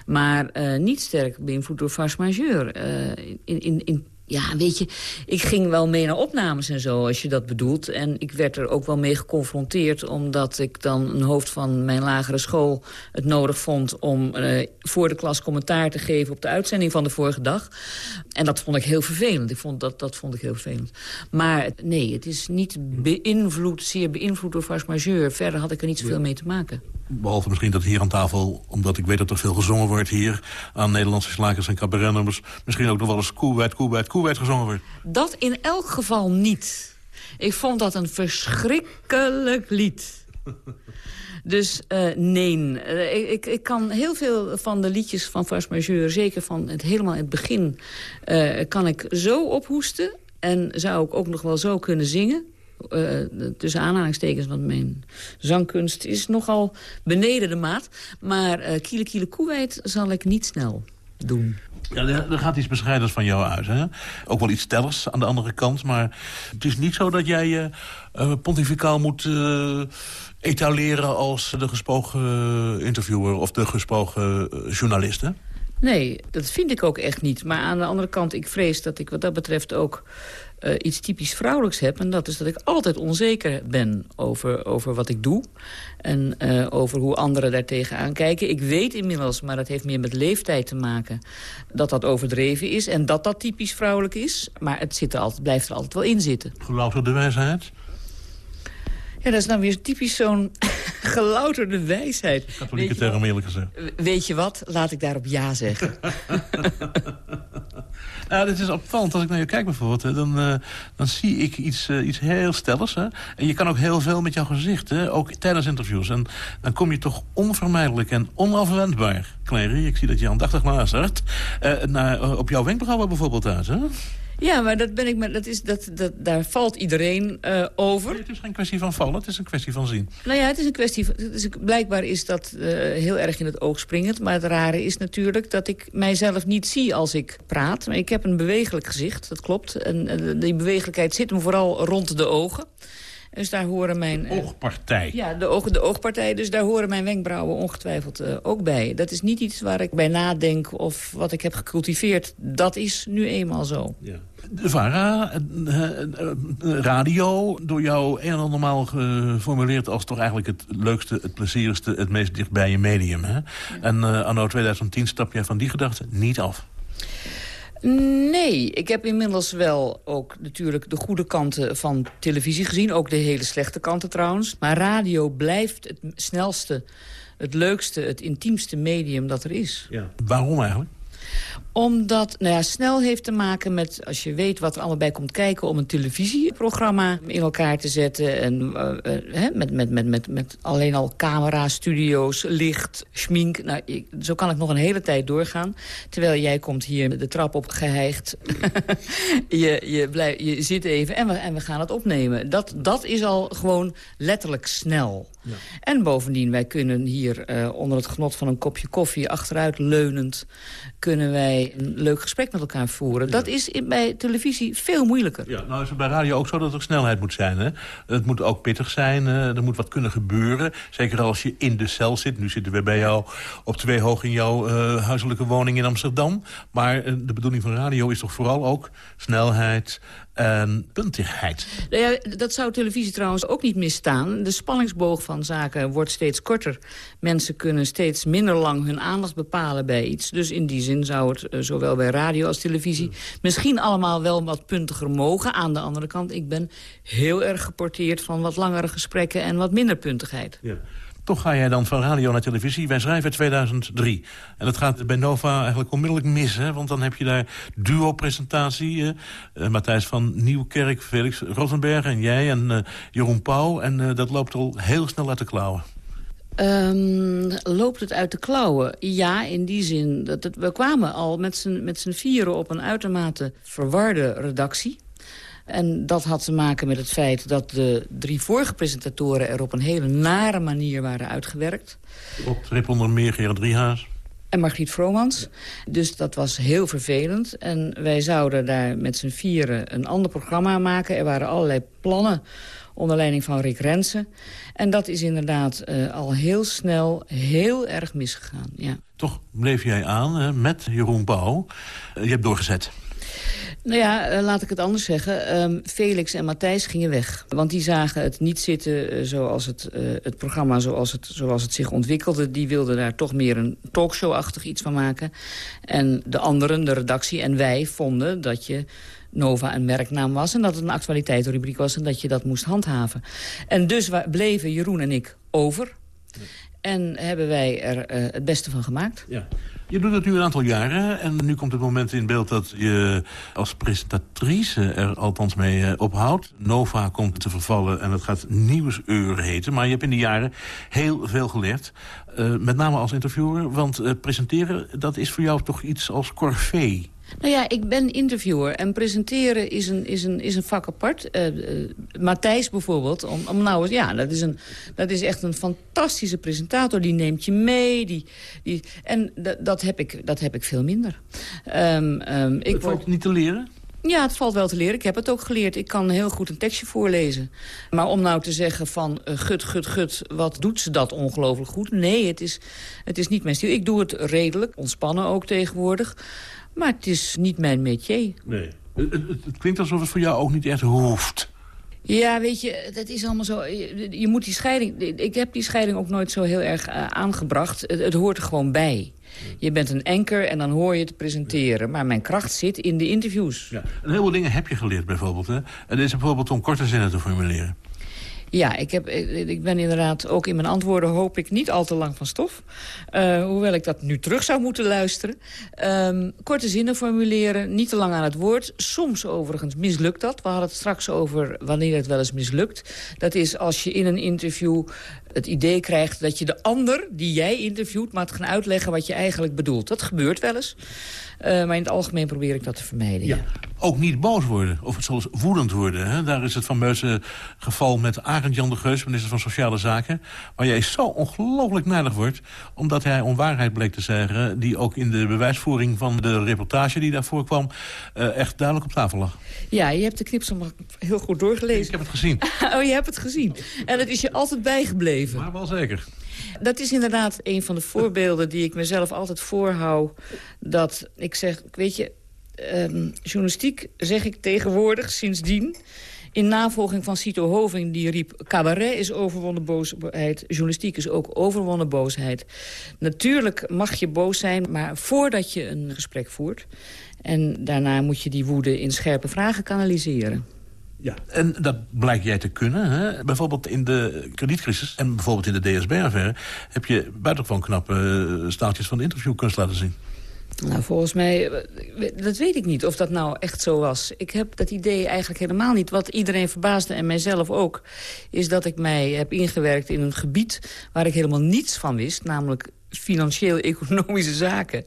Maar niet sterk beïnvloed door force majeure. Uh, in, in, in ja, weet je, ik ging wel mee naar opnames en zo, als je dat bedoelt. En ik werd er ook wel mee geconfronteerd... omdat ik dan een hoofd van mijn lagere school het nodig vond... om uh, voor de klas commentaar te geven op de uitzending van de vorige dag. En dat vond ik heel vervelend. Ik vond dat, dat vond ik heel vervelend. Maar nee, het is niet beïnvloed, zeer beïnvloed door Vars Majeur. Verder had ik er niet zoveel mee te maken. Behalve misschien dat hier aan tafel, omdat ik weet dat er veel gezongen wordt hier... aan Nederlandse slagers en cabaretnummers... misschien ook nog wel eens koewijd, koewijd, koewijd gezongen wordt. Dat in elk geval niet. Ik vond dat een verschrikkelijk lied. Dus uh, nee, uh, ik, ik kan heel veel van de liedjes van Force Majeure... zeker van het helemaal het begin, uh, kan ik zo ophoesten... en zou ik ook nog wel zo kunnen zingen... Uh, tussen aanhalingstekens, want mijn zangkunst is nogal beneden de maat. Maar uh, kiele kiele koewijd zal ik niet snel doen. Ja, er gaat iets bescheidens van jou uit. Hè? Ook wel iets stellers aan de andere kant. Maar het is niet zo dat jij je uh, pontificaal moet uh, etaleren... als de gesproken interviewer of de gesproken journalist, hè? Nee, dat vind ik ook echt niet. Maar aan de andere kant, ik vrees dat ik wat dat betreft ook uh, iets typisch vrouwelijks heb. En dat is dat ik altijd onzeker ben over, over wat ik doe. En uh, over hoe anderen daartegen aankijken. Ik weet inmiddels, maar dat heeft meer met leeftijd te maken... dat dat overdreven is en dat dat typisch vrouwelijk is. Maar het zit er altijd, blijft er altijd wel in zitten. Gelouterde wijsheid? Ja, dat is nou weer typisch zo'n gelouterde wijsheid. Katholieke term eerlijk gezegd. Weet je wat? Laat ik daarop ja zeggen. Ja, dit is opvallend. Als ik naar je kijk bijvoorbeeld, dan, uh, dan zie ik iets, uh, iets heel stellers. Hè? En je kan ook heel veel met jouw gezicht, hè? ook tijdens interviews. En dan kom je toch onvermijdelijk en onafwendbaar, Clary, ik zie dat je aandachtig luistert, uh, naar, op jouw wenkbrauwen bijvoorbeeld uit. Hè? Ja, maar dat ben ik, maar dat is, dat, dat, daar valt iedereen uh, over. Nee, het is geen kwestie van vallen, het is een kwestie van zien. Nou ja, het is een kwestie van, het is, blijkbaar is dat uh, heel erg in het oog springend. Maar het rare is natuurlijk dat ik mijzelf niet zie als ik praat. Maar ik heb een bewegelijk gezicht, dat klopt. En uh, die bewegelijkheid zit me vooral rond de ogen. Dus daar horen mijn... De oogpartij. Ja, de, oog, de oogpartij. Dus daar horen mijn wenkbrauwen ongetwijfeld uh, ook bij. Dat is niet iets waar ik bij nadenk of wat ik heb gecultiveerd. Dat is nu eenmaal zo. Ja. De VARA, uh, radio, door jou een en ander maal geformuleerd... als toch eigenlijk het leukste, het plezierigste, het meest dichtbij je medium. Hè? Ja. En anno 2010 stap jij van die gedachte niet af. Nee, ik heb inmiddels wel ook natuurlijk de goede kanten van televisie gezien. Ook de hele slechte kanten trouwens. Maar radio blijft het snelste, het leukste, het intiemste medium dat er is. Ja. Waarom eigenlijk? Omdat, nou ja, snel heeft te maken met, als je weet wat er allemaal bij komt kijken... om een televisieprogramma in elkaar te zetten. En, uh, uh, met, met, met, met, met alleen al camera, studio's, licht, schmink. Nou, ik, zo kan ik nog een hele tijd doorgaan. Terwijl jij komt hier de trap op geheigd. je, je, blijf, je zit even en we, en we gaan het opnemen. Dat, dat is al gewoon letterlijk snel. Ja. En bovendien, wij kunnen hier uh, onder het genot van een kopje koffie... achteruit leunend kunnen wij een leuk gesprek met elkaar voeren. Dat is in, bij televisie veel moeilijker. Ja, nou is het bij radio ook zo dat er snelheid moet zijn. Hè? Het moet ook pittig zijn, uh, er moet wat kunnen gebeuren. Zeker als je in de cel zit. Nu zitten we bij jou op twee hoog in jouw uh, huiselijke woning in Amsterdam. Maar uh, de bedoeling van radio is toch vooral ook snelheid, en puntigheid. Nou ja, dat zou televisie trouwens ook niet misstaan. De spanningsboog van zaken wordt steeds korter. Mensen kunnen steeds minder lang hun aandacht bepalen bij iets. Dus in die zin zou het uh, zowel bij radio als televisie... misschien allemaal wel wat puntiger mogen. Aan de andere kant, ik ben heel erg geporteerd van wat langere gesprekken... en wat minder puntigheid. Ja. Toch ga jij dan van radio naar televisie. Wij schrijven 2003. En dat gaat bij Nova eigenlijk onmiddellijk mis. Hè? Want dan heb je daar duo-presentatie. Uh, Matthijs van Nieuwkerk, Felix Rosenberg en jij en uh, Jeroen Pauw. En dat loopt al heel snel uit de klauwen. Um, loopt het uit de klauwen? Ja, in die zin. Dat we kwamen al met z'n vieren op een uitermate verwarde redactie. En dat had te maken met het feit dat de drie vorige presentatoren... er op een hele nare manier waren uitgewerkt. Op trip onder meer Gerard Driehaas. En Margriet Vromans. Dus dat was heel vervelend. En wij zouden daar met z'n vieren een ander programma maken. Er waren allerlei plannen onder leiding van Rick Rensen. En dat is inderdaad uh, al heel snel heel erg misgegaan. Ja. Toch bleef jij aan hè, met Jeroen Bouw. Uh, je hebt doorgezet. Nou ja, uh, laat ik het anders zeggen. Um, Felix en Matthijs gingen weg. Want die zagen het niet zitten uh, zoals het, uh, het programma zoals het, zoals het zich ontwikkelde. Die wilden daar toch meer een talkshow-achtig iets van maken. En de anderen, de redactie en wij vonden dat je... Nova een merknaam was en dat het een actualiteitsrubriek was... en dat je dat moest handhaven. En dus bleven Jeroen en ik over. En hebben wij er het beste van gemaakt. Ja. Je doet het nu een aantal jaren en nu komt het moment in beeld dat je als presentatrice er althans mee ophoudt. Nova komt te vervallen en het gaat Nieuwsuur heten. Maar je hebt in die jaren heel veel geleerd. Uh, met name als interviewer, want uh, presenteren dat is voor jou toch iets als corvée. Nou ja, ik ben interviewer en presenteren is een, is een, is een vak apart. Uh, uh, Matthijs bijvoorbeeld, om, om nou, ja, dat is, een, dat is echt een fantastische presentator. Die neemt je mee. Die, die, en dat heb, ik, dat heb ik veel minder. Um, um, ik het valt word... niet te leren? Ja, het valt wel te leren. Ik heb het ook geleerd. Ik kan heel goed een tekstje voorlezen. Maar om nou te zeggen van uh, gut, gut, gut, wat doet ze dat ongelooflijk goed? Nee, het is, het is niet mijn stil. Ik doe het redelijk, ontspannen ook tegenwoordig. Maar het is niet mijn métier. Nee. Het, het, het, klinkt alsof het voor jou ook niet echt hoeft. Ja, weet je, dat is allemaal zo... Je, je moet die scheiding... Ik heb die scheiding ook nooit zo heel erg uh, aangebracht. Het, het, hoort er gewoon bij. Je bent een anker en dan hoor je het presenteren. Maar mijn kracht zit in de interviews. Ja. Een heleboel dingen heb je geleerd bijvoorbeeld. Hè? Het is bijvoorbeeld om korte zinnen te formuleren. Ja, ik, heb, ik ben inderdaad ook in mijn antwoorden hoop ik niet al te lang van stof. Uh, hoewel ik dat nu terug zou moeten luisteren. Um, korte zinnen formuleren, niet te lang aan het woord. Soms overigens mislukt dat. We hadden het straks over wanneer het wel eens mislukt. Dat is als je in een interview het idee krijgt dat je de ander die jij interviewt... maar gaan uitleggen wat je eigenlijk bedoelt. Dat gebeurt wel eens. Uh, maar in het algemeen probeer ik dat te vermijden. Ja. ja. Ook niet boos worden, of zelfs woedend worden. Hè? Daar is het fameuze geval met Arend Jan de Geus, minister van Sociale Zaken... waar jij zo ongelooflijk nijdig wordt... omdat hij onwaarheid bleek te zeggen... die ook in de bewijsvoering van de reportage die daarvoor kwam... Uh, echt duidelijk op tafel lag. Ja, je hebt de knipsel heel goed doorgelezen. Ik heb het gezien. oh, je hebt het gezien. En het is je altijd bijgebleven. Maar wel zeker. Dat is inderdaad een van de voorbeelden die ik mezelf altijd voorhoud. Dat ik zeg, weet je, um, journalistiek zeg ik tegenwoordig sindsdien... In navolging van Cito Hoving, die riep... cabaret is overwonnen boosheid, journalistiek is ook overwonnen boosheid. Natuurlijk mag je boos zijn, maar voordat je een gesprek voert... en daarna moet je die woede in scherpe vragen kanaliseren. Ja, en dat blijkt jij te kunnen. Hè? Bijvoorbeeld in de kredietcrisis en bijvoorbeeld in de DSB-affaire... heb je buitengewoon knappe staaltjes van de interviewkunst laten zien. Nou, volgens mij, dat weet ik niet of dat nou echt zo was. Ik heb dat idee eigenlijk helemaal niet. Wat iedereen verbaasde en mijzelf ook... is dat ik mij heb ingewerkt in een gebied waar ik helemaal niets van wist. Namelijk financieel-economische zaken.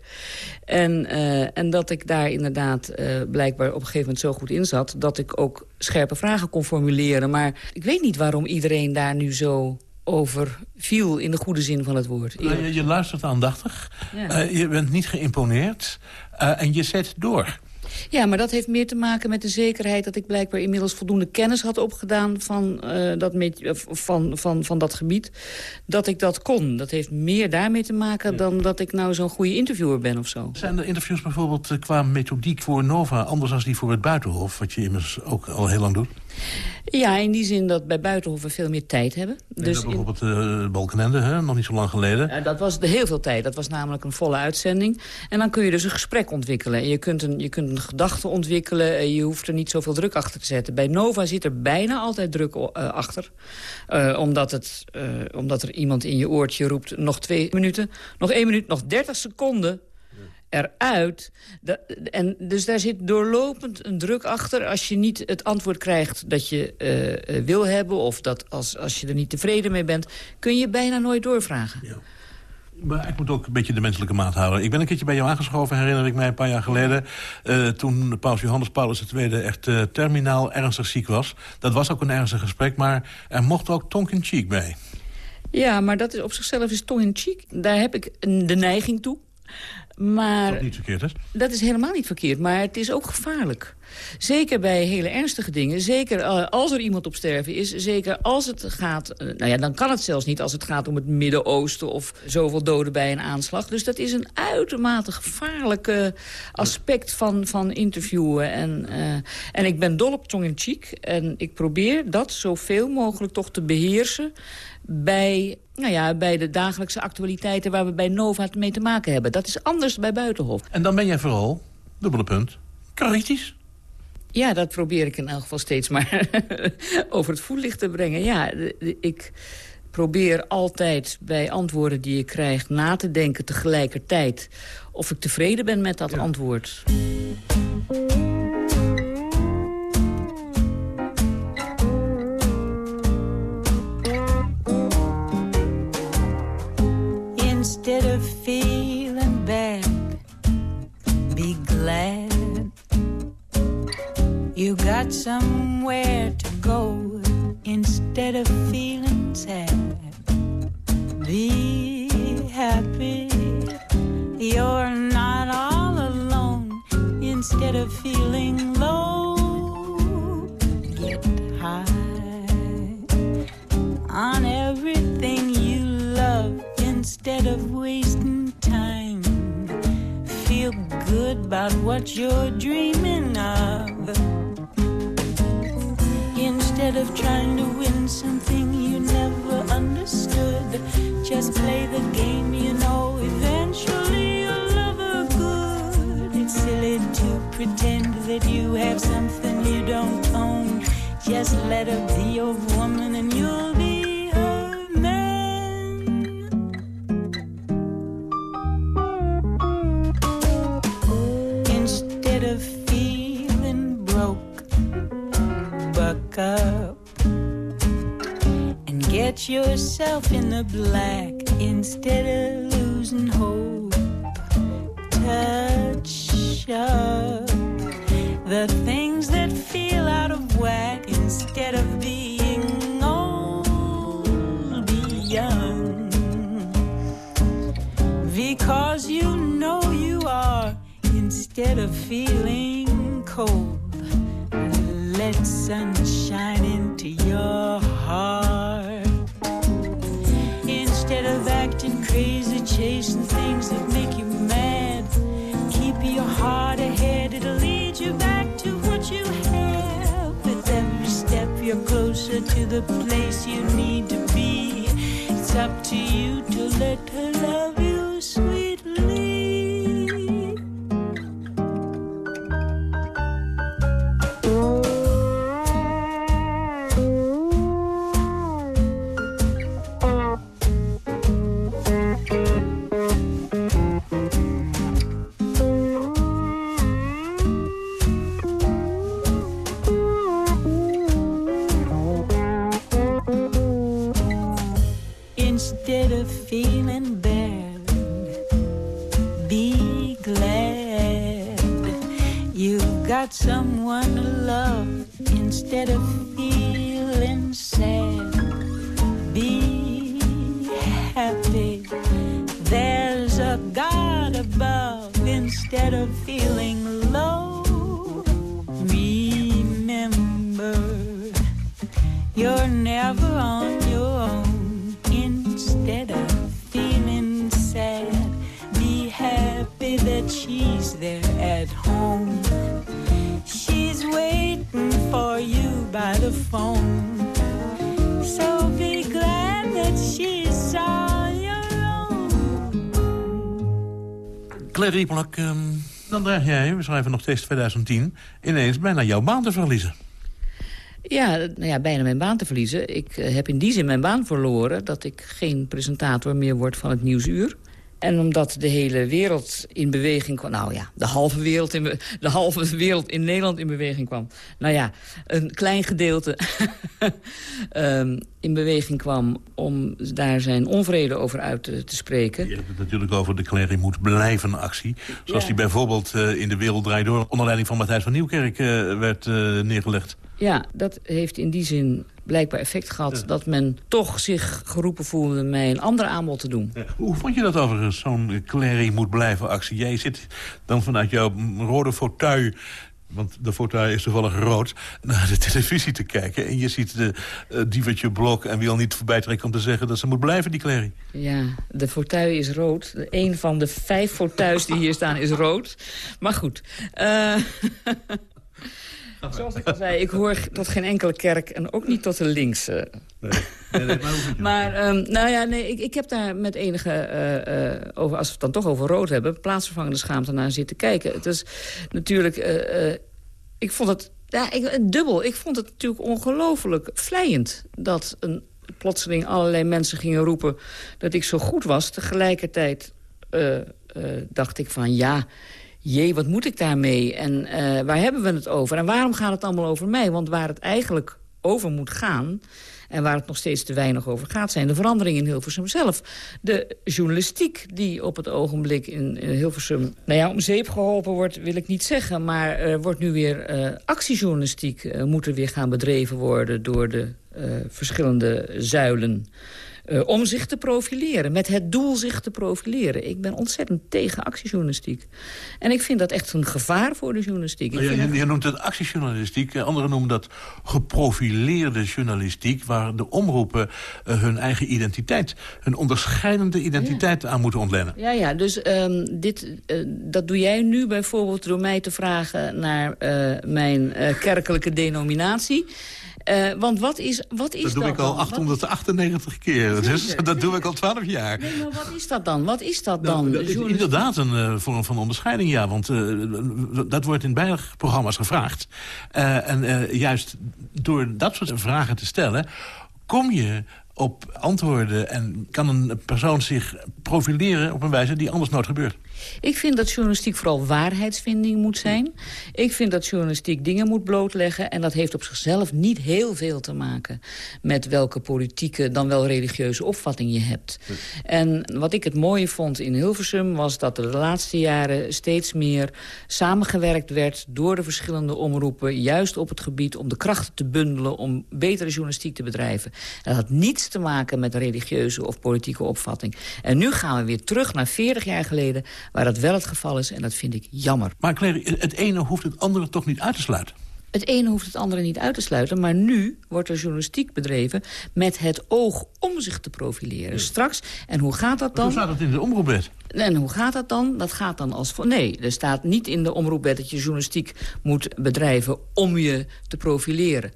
En, uh, en dat ik daar inderdaad uh, blijkbaar op een gegeven moment zo goed in zat... dat ik ook scherpe vragen kon formuleren. Maar ik weet niet waarom iedereen daar nu zo overviel in de goede zin van het woord. Nou, je, je luistert aandachtig, Ja. eh, je bent niet geïmponeerd eh, en je zet door. Ja, maar dat heeft meer te maken met de zekerheid... dat ik blijkbaar inmiddels voldoende kennis had opgedaan van, eh, dat, met, eh, van, van, van dat gebied. Dat ik dat kon. Dat heeft meer daarmee te maken dan dat ik nou zo'n goede interviewer ben of zo. Zijn de interviews bijvoorbeeld eh, qua methodiek voor Nova... anders dan die voor het Buitenhof, wat je immers ook al heel lang doet? Ja, in die zin dat bij Buitenhof we veel meer tijd hebben. Dus in- bijvoorbeeld eh Balkenende, hè, nog niet zo lang geleden. Ja, dat was heel veel tijd. Dat was namelijk een volle uitzending. En dan kun je dus een gesprek ontwikkelen. En je kunt een, je kunt een gedachte ontwikkelen. En je hoeft er niet zoveel druk achter te zetten. Bij Nova zit er bijna altijd druk eh, achter. Eh, omdat, het, eh, omdat er iemand in je oortje roept... nog twee minuten, nog één minuut, nog dertig seconden eruit. En dus daar zit doorlopend een druk achter. Als je niet het antwoord krijgt dat je eh, eh, wil hebben... of dat als, als je er niet tevreden mee bent... kun je bijna nooit doorvragen. Maar ik moet ook een beetje de menselijke maat houden. Ik ben een keertje bij jou aangeschoven, herinner ik mij, een paar jaar geleden. eh, toen paus Johannes Paulus II echt eh, terminaal ernstig ziek was. Dat was ook een ernstig gesprek, maar er mocht ook tonk in cheek bij. Ja, maar dat is op zichzelf is tong in cheek. Daar heb ik de neiging toe. Maar Wat niet verkeerd is. dat is helemaal niet verkeerd, maar het is ook gevaarlijk. Zeker bij hele ernstige dingen. Zeker eh, als er iemand op sterven is. Zeker als het gaat... eh, nou ja, dan kan het zelfs niet als het gaat om het Midden-Oosten... of zoveel doden bij een aanslag. Dus dat is een uitermate gevaarlijk eh, aspect van, van interviewen. En, eh, en ik ben dol op tong in cheek. En ik probeer dat zoveel mogelijk toch te beheersen... bij, nou ja, bij de dagelijkse actualiteiten waar we bij Nova mee te maken hebben. Dat is anders bij Buitenhof. En dan ben jij vooral, dubbele punt, kritisch. Ja, dat probeer ik in elk geval steeds maar over het voetlicht te brengen. Ja, ik probeer altijd bij antwoorden die ik krijg na te denken tegelijkertijd... of ik tevreden ben met dat antwoord. Instead of feeling bad, be glad you got somewhere to go. Instead of you back to what you have. With every step, you're closer to the place you need to be. It's up to you to let her love schrijven nog steeds 2010... ineens bijna jouw baan te verliezen. Ja, nou ja, bijna mijn baan te verliezen. Ik eh, heb in die zin mijn baan verloren... dat ik geen presentator meer word van het Nieuwsuur. En omdat de hele wereld in beweging kwam... nou ja, de halve wereld in, de halve wereld in Nederland in beweging kwam. Nou ja, een klein gedeelte ehm, in beweging kwam... om daar zijn onvrede over uit te, te spreken. Je hebt het natuurlijk over de Clary moet blijven actie. Zoals die bijvoorbeeld eh, in de wereld draait door... onder leiding van Matthijs van Nieuwkerk eh, werd eh, neergelegd. Ja, dat heeft in die zin blijkbaar effect gehad... dat men toch zich geroepen voelde mij een ander aanbod te doen. Ja, Hoe vond je dat overigens, zo'n Clary moet blijven actie? Jij zit dan vanuit jouw rode fauteuil... want de fauteuil is toevallig rood... naar de televisie te kijken. En je ziet de uh, Dievertje Blok en wie al niet voorbij trekken... om te zeggen dat ze moet blijven, die Clary. Ja, de fauteuil is rood. Een van de vijf fauteuils die hier staan is rood. Maar goed. eh, Zoals ik al zei, ik hoor tot geen enkele kerk en ook niet tot de linkse. Nee, nee, nee, maar ehm, nou ja, nee, ik, ik heb daar met enige, eh, eh, over, als we het dan toch over rood hebben... plaatsvervangende schaamte naar zitten kijken. Het is natuurlijk, eh, ik vond het ja, ik, dubbel. Ik vond het natuurlijk ongelooflijk vlijend dat een, plotseling allerlei mensen gingen roepen... dat ik zo goed was. Tegelijkertijd dacht ik van ja... Jee, wat moet ik daarmee? En eh, waar hebben we het over? En waarom gaat het allemaal over mij? Want waar het eigenlijk over moet gaan... en waar het nog steeds te weinig over gaat... zijn de veranderingen in Hilversum zelf. De journalistiek die op het ogenblik in Hilversum... nou ja, om zeep geholpen wordt, wil ik niet zeggen... maar er wordt nu weer eh, actiejournalistiek... eh, moet er weer gaan bedreven worden door de verschillende zuilen... Eh, om zich te profileren, met het doel zich te profileren. Ik ben ontzettend tegen actiejournalistiek. En ik vind dat echt een gevaar voor de journalistiek. Je, je noemt het actiejournalistiek. eh, Anderen noemen dat geprofileerde journalistiek... waar de omroepen eh, hun eigen identiteit... hun onderscheidende identiteit aan moeten ontlenen. Ja, ja, dus ehm, dit, dat doe jij nu bijvoorbeeld door mij te vragen... naar mijn kerkelijke denominatie. Eh, want wat is, wat is Dat doe ik al dan? Wat- 898 keer. Dus dat doe ik al 12 jaar. Nee, maar wat is dat dan? Wat is dat Nou, dan? dat is Journalistiek- inderdaad een eh, vorm van onderscheiding, ja. Want eh, dat wordt in beide programma's gevraagd. En juist door dat soort vragen te stellen... kom je op antwoorden en kan een persoon zich profileren... op een wijze die anders nooit gebeurt. Ik vind dat journalistiek vooral waarheidsvinding moet zijn. Ik vind dat journalistiek dingen moet blootleggen. En dat heeft op zichzelf niet heel veel te maken... met welke politieke, dan wel religieuze opvatting je hebt. En wat ik het mooie vond in Hilversum... was dat er de laatste jaren steeds meer samengewerkt werd... door de verschillende omroepen, juist op het gebied... om de krachten te bundelen om betere journalistiek te bedrijven. Dat had niets te maken met religieuze of politieke opvatting. En nu gaan we weer terug naar 40 jaar geleden... waar dat wel het geval is en dat vind ik jammer. Maar Clary, het ene hoeft het andere toch niet uit te sluiten? Het ene hoeft het andere niet uit te sluiten... maar nu wordt er journalistiek bedreven met het oog om zich te profileren. Straks, en hoe gaat dat Hoe dan? staat het in de omroepwet? En hoe gaat dat dan? Dat gaat dan als... Nee, er staat niet in de omroepwet dat je journalistiek moet bedrijven... om je te profileren.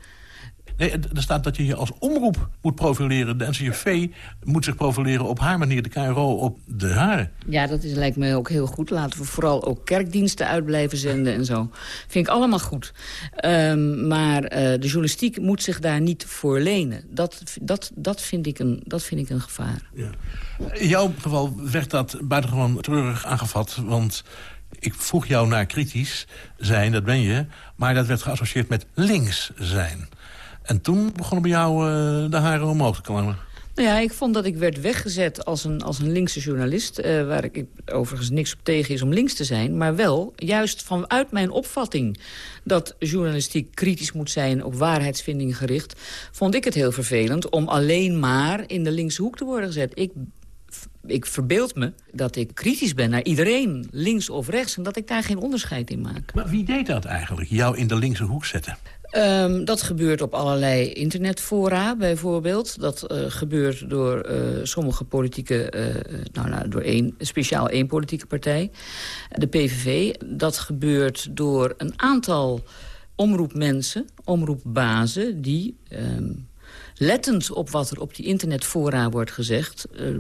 Nee, er staat dat je je als omroep moet profileren. De NCRV moet zich profileren op haar manier, de KRO op de hare. Ja, dat is, lijkt me ook heel goed. Laten we vooral ook kerkdiensten uit blijven zenden en zo. Vind ik allemaal goed. Ehm, maar eh, de journalistiek moet zich daar niet voor lenen. Dat, dat, dat, vind, ik een, dat vind ik een gevaar. Ja. In jouw geval werd dat buitengewoon treurig aangevat, want... Ik vroeg jou naar kritisch zijn, dat ben je... maar dat werd geassocieerd met links zijn. En toen begonnen bij jou eh, de haren omhoog te komen. Nou ja, ik vond dat ik werd weggezet als een, als een linkse journalist... eh, waar ik overigens niks op tegen is om links te zijn... maar wel juist vanuit mijn opvatting dat journalistiek kritisch moet zijn... op waarheidsvinding gericht, vond ik het heel vervelend... om alleen maar in de linkse hoek te worden gezet. Ik ik verbeeld me dat ik kritisch ben naar iedereen, links of rechts... en dat ik daar geen onderscheid in maak. Maar wie deed dat eigenlijk, jou in de linkse hoek zetten? Um, dat gebeurt op allerlei internetfora bijvoorbeeld. Dat uh, gebeurt door uh, sommige politieke... Uh, nou, nou, door één, speciaal één politieke partij, de PVV. Dat gebeurt door een aantal omroepmensen, omroepbazen... die um, lettend op wat er op die internetfora wordt gezegd... Uh,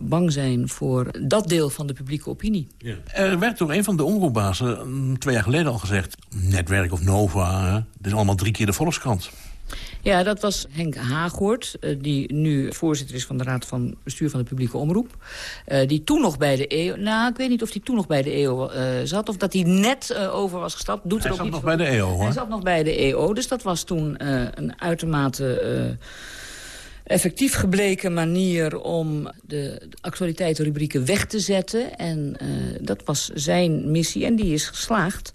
bang zijn voor dat deel van de publieke opinie. Ja. Er werd door een van de omroepbazen mm, twee jaar geleden al gezegd... netwerk of Nova, hè? dit is allemaal drie keer de Volkskrant. Ja, dat was Henk Haaghoort, uh, die nu voorzitter is van de Raad van Bestuur van de Publieke Omroep. Uh, die toen nog bij de EO, nou ik weet niet of hij toen nog bij de EO uh, zat... of dat hij net over was gestapt. Doet hij er ook zat nog bij de EO, hoor. Hij zat nog bij de EO, dus dat was toen een uitermate effectief gebleken manier om de actualiteitenrubrieken weg te zetten. En uh, dat was zijn missie en die is geslaagd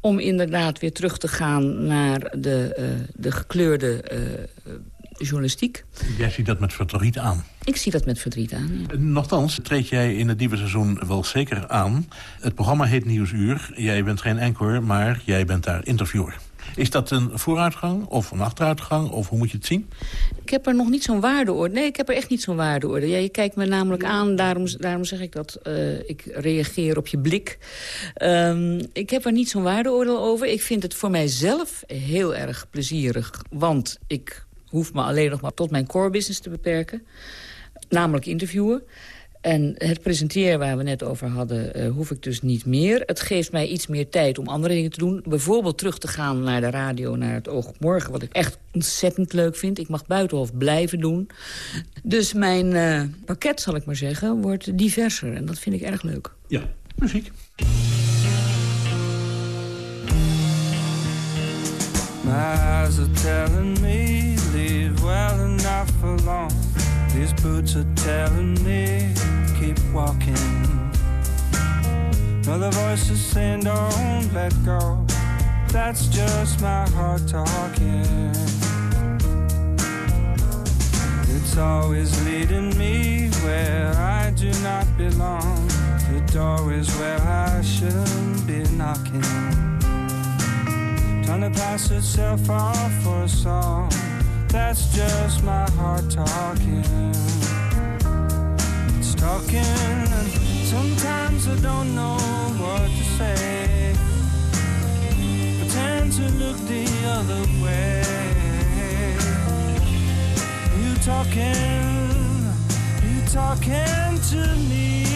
om inderdaad weer terug te gaan naar de, uh, de gekleurde uh, journalistiek. Jij ziet dat met verdriet aan. Ik zie dat met verdriet aan, ja. Nochtans treed jij in het nieuwe seizoen wel zeker aan. Het programma heet Nieuwsuur. Jij bent geen anchor, maar jij bent daar interviewer. Is dat een vooruitgang of een achteruitgang? Of hoe moet je het zien? Ik heb er nog niet zo'n waardeoordeel. Nee, ik heb er echt niet zo'n waardeoordeel. Ja, je kijkt me namelijk aan, daarom, daarom zeg ik dat uh, ik reageer op je blik. Um, ik heb er niet zo'n waardeoordeel over. Ik vind het voor mijzelf heel erg plezierig. Want ik hoef me alleen nog maar tot mijn core business te beperken. Namelijk interviewen. En het presenteren waar we net over hadden, uh, hoef ik dus niet meer. Het geeft mij iets meer tijd om andere dingen te doen. Bijvoorbeeld terug te gaan naar de radio, naar het oog op morgen. Wat ik echt ontzettend leuk vind. Ik mag Buitenhof blijven doen. Dus mijn uh, pakket, zal ik maar zeggen, wordt diverser. En dat vind ik erg leuk. Ja, muziek. My eyes are telling me live well enough for long. These boots are telling me keep walking. Other voices saying don't let go. That's just my heart talking. It's always leading me where I do not belong. The door is where I shouldn't be knocking. Trying to pass itself off for a song. That's just my heart talking. Talking, and sometimes I don't know what to say. Pretend to look the other way. You talking, you talking to me.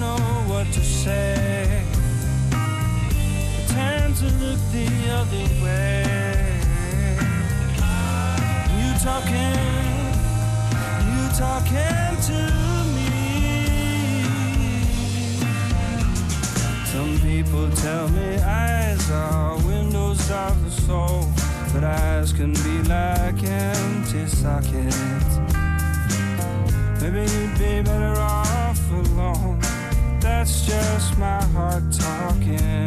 Know what to say. Pretend to look the other way. You talking, you talking to me. Some people tell me eyes are windows of the soul, but eyes can be like empty sockets. Maybe you'd be better off alone. That's just my heart talking.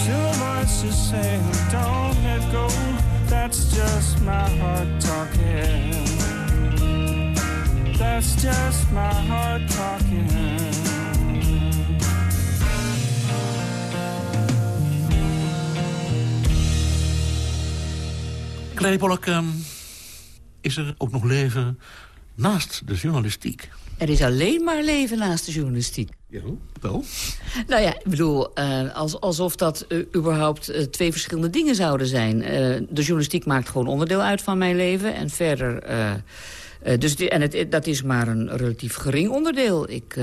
Still voice is saying, don't let go. That's just my heart talking. That's just my heart talking. Pollock, um, is er ook nog leven naast de journalistiek? Er is alleen maar leven naast de journalistiek. Ja, wel? Nou ja, ik bedoel, uh, als, alsof dat uh, überhaupt uh, twee verschillende dingen zouden zijn. de journalistiek maakt gewoon onderdeel uit van mijn leven. En verder... dus die, en het, dat is maar een relatief gering onderdeel. Ik,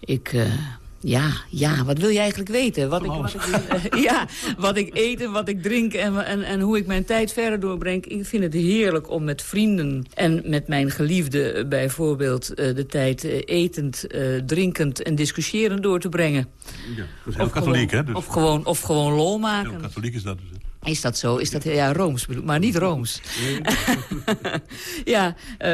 ik Ja, ja, wat wil je eigenlijk weten? Wat ik, wat ik, ja, wat ik eet en wat ik drink en, en, en hoe ik mijn tijd verder doorbreng. Ik vind het heerlijk om met vrienden en met mijn geliefde eh, bijvoorbeeld... eh, de tijd eh, etend, drinkend en discussiërend door te brengen. Ja, dat is heel Of katholiek, gewoon- hè? Dus Of gewoon, of gewoon lol heel maken. katholiek is dat dus. Is dat zo? Is dat, ja, Rooms bedoel maar niet Rooms. ja, eh,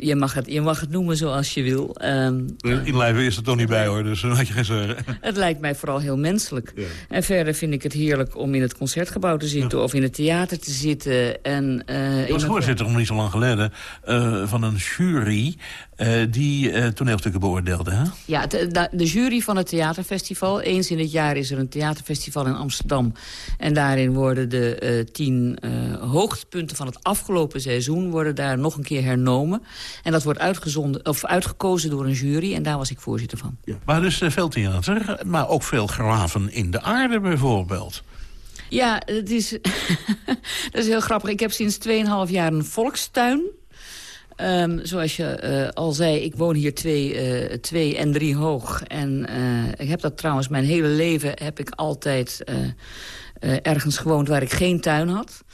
je, mag het, je mag het noemen zoals je wil. Ehm, In lijven is er toch niet bij, hoor. Dus dan had je geen zorgen. het lijkt mij vooral heel menselijk. En verder vind ik het heerlijk om in het concertgebouw te zitten... of in het theater te zitten. En, eh, Je in was het- voorzitter nog niet zo lang geleden eh, van een jury... eh, die eh, toneelstukken beoordeelde, hè? Ja, de, de- de jury van het theaterfestival. Eens in het jaar is er een theaterfestival in Amsterdam. En daarin worden de eh, tien eh, hoogtepunten van het afgelopen seizoen... worden daar nog een keer hernomen. En dat wordt uitgezonden, of uitgekozen door een jury. En daar was ik voorzitter van. Maar dus eh, veel theater, maar ook veel graven in de aarde bijvoorbeeld. Ja, het is, dat is heel grappig. Ik heb sinds 2,5 jaar een volkstuin. Ehm, zoals je al zei, ik woon hier twee, twee en drie hoog. En ik heb dat trouwens mijn hele leven... heb ik altijd eh, ergens gewoond waar ik geen tuin had.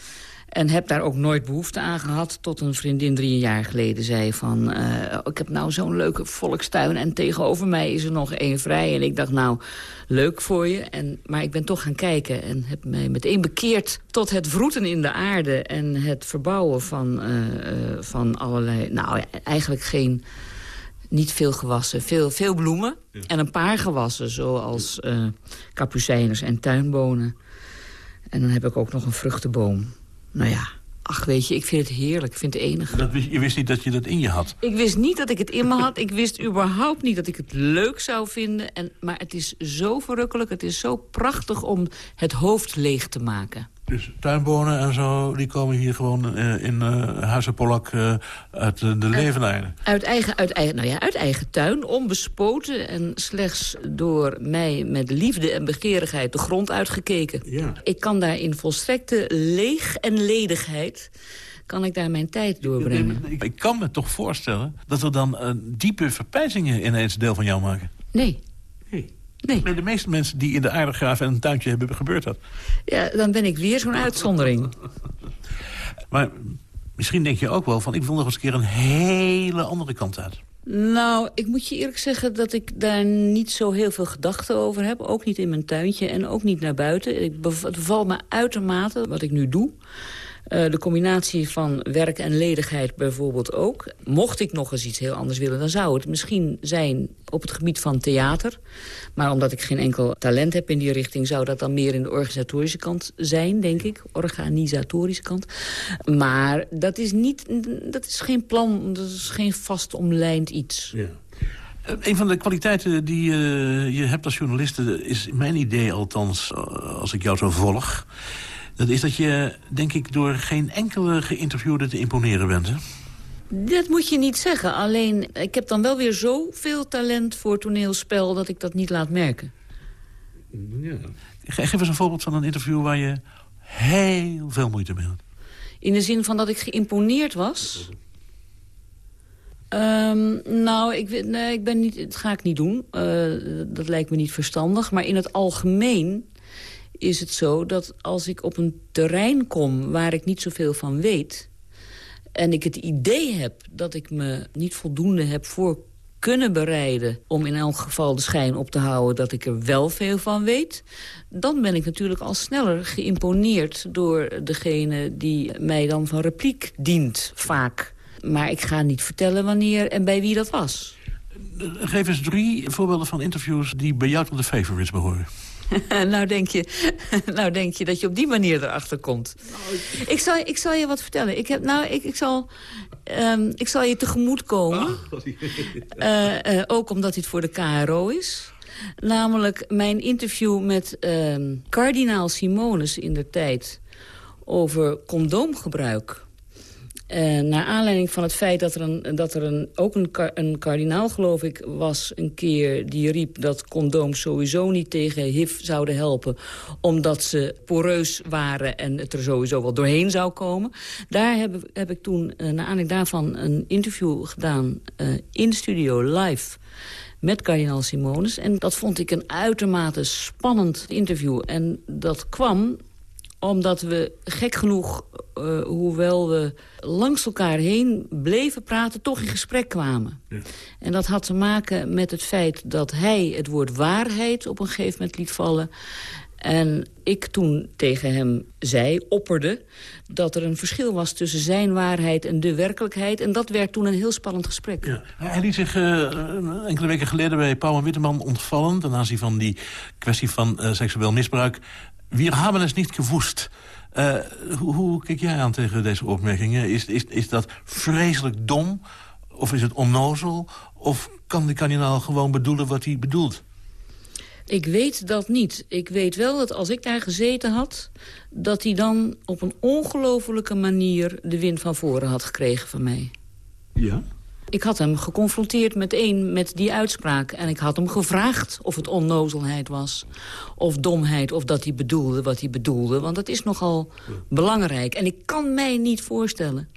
En heb daar ook nooit behoefte aan gehad. Tot een vriendin drie jaar geleden zei van... eh, ik heb nou zo'n leuke volkstuin en tegenover mij is er nog één vrij. En ik dacht nou, leuk voor je. En, maar ik ben toch gaan kijken en heb mij meteen bekeerd... tot het vroeten in de aarde en het verbouwen van, eh, van allerlei... Nou, eigenlijk geen... Niet veel gewassen, veel, veel bloemen. En een paar gewassen, zoals kapucijners en tuinbonen. En dan heb ik ook nog een vruchtenboom. Nou ja, ach weet je, ik vind het heerlijk. Ik vind het enig. Dat, wist- je wist niet dat je dat in je had. Ik wist niet dat ik het in me had. Ik wist überhaupt niet dat ik het leuk zou vinden. En, maar het is zo verrukkelijk. Het is zo prachtig om het hoofd leeg te maken. Dus tuinbonen en zo, die komen hier gewoon eh, in Huizen eh, uit de levenaren. Uit eigen, uit, eigen, nou ja, uit eigen tuin, onbespoten... en slechts door mij met liefde en begeerigheid de grond uitgekeken. Ja. Ik kan daar in volstrekte leeg en ledigheid... kan ik daar mijn tijd doorbrengen. Ik, ik kan me toch voorstellen dat er dan diepe verpijzingen ineens deel van jou maken. Nee, Nee. Nee. Bij de meeste mensen die in de aarde graven en een tuintje hebben gebeurd dat. Ja, dan ben ik weer zo'n uitzondering. Maar misschien denk je ook wel van ik wil nog eens een keer een hele andere kant uit. Nou, ik moet je eerlijk zeggen dat ik daar niet zo heel veel gedachten over heb. Ook niet in mijn tuintje en ook niet naar buiten. Ik bev- Het bevalt me uitermate wat ik nu doe. Eh, de combinatie van werk en ledigheid bijvoorbeeld ook. Mocht ik nog eens iets heel anders willen, dan zou het misschien zijn op het gebied van theater. Maar omdat ik geen enkel talent heb in die richting... zou dat dan meer in de organisatorische kant zijn, denk ik. Organisatorische kant. Maar dat is, niet, dat is geen plan, dat is geen vast omlijnd iets. Ja. Eh, Een van de kwaliteiten die eh, je hebt als journalist... eh, is mijn idee althans, als ik jou zo volg... dat is dat je, denk ik, door geen enkele geïnterviewde te imponeren bent. Hè? Dat moet je niet zeggen. Alleen, ik heb dan wel weer zoveel talent voor toneelspel... dat ik dat niet laat merken. Ge- Geef eens een voorbeeld van een interview waar je heel veel moeite mee had. In de zin van dat ik geïmponeerd was. Ehm, nou, ik, nee, ik ben niet, dat ga ik niet doen. Eh, dat lijkt me niet verstandig. Maar in het algemeen is het zo dat als ik op een terrein kom... waar ik niet zoveel van weet... en ik het idee heb dat ik me niet voldoende heb voor kunnen bereiden... om in elk geval de schijn op te houden dat ik er wel veel van weet... dan ben ik natuurlijk al sneller geïmponeerd door degene die mij dan van repliek dient, vaak. Maar ik ga niet vertellen wanneer en bij wie dat was. Geef eens drie voorbeelden van interviews die bij jou tot de favorites behoren. nou, denk je, nou denk je dat je op die manier erachter komt. Ik zal, ik zal je wat vertellen. Ik, heb, nou, ik, ik, zal, ehm, ik zal je tegemoet komen. Eh, eh, ook omdat dit voor de KRO is. Namelijk mijn interview met ehm, kardinaal Simonis in de tijd... over condoomgebruik. Uh, naar aanleiding van het feit dat er, een, dat er een, ook een, een kardinaal, geloof ik, was een keer... die riep dat condooms sowieso niet tegen HIV zouden helpen... omdat ze poreus waren en het er sowieso wel doorheen zou komen. Daar heb, heb ik toen, uh, naar aanleiding daarvan, een interview gedaan uh, in studio, live met kardinaal Simonis. En dat vond ik een uitermate spannend interview. En dat kwam omdat we, gek genoeg, uh, hoewel we langs elkaar heen bleven praten... toch in gesprek kwamen. Ja. En dat had te maken met het feit dat hij het woord waarheid... op een gegeven moment liet vallen. En ik toen tegen hem zei, opperde... dat er een verschil was tussen zijn waarheid en de werkelijkheid. En dat werd toen een heel spannend gesprek. Ja. Hij liet zich uh, enkele weken geleden bij Paul en Witteman ontvallen... ten aanzien van die kwestie van uh, seksueel misbruik. Wir haben es niet gewoest. Uh, hoe, hoe kijk jij aan tegen deze opmerkingen? Is, is, is dat vreselijk dom? Of is het onnozel? Of kan de kardinaal gewoon bedoelen wat hij bedoelt? Ik weet dat niet. Ik weet wel dat als ik daar gezeten had... dat hij dan op een ongelofelijke manier de wind van voren had gekregen van mij. Ja? Ik had hem geconfronteerd met één, met die uitspraak. En ik had hem gevraagd of het onnozelheid was. Of domheid, of dat hij bedoelde wat hij bedoelde. Want dat is nogal belangrijk. En ik kan mij niet voorstellen.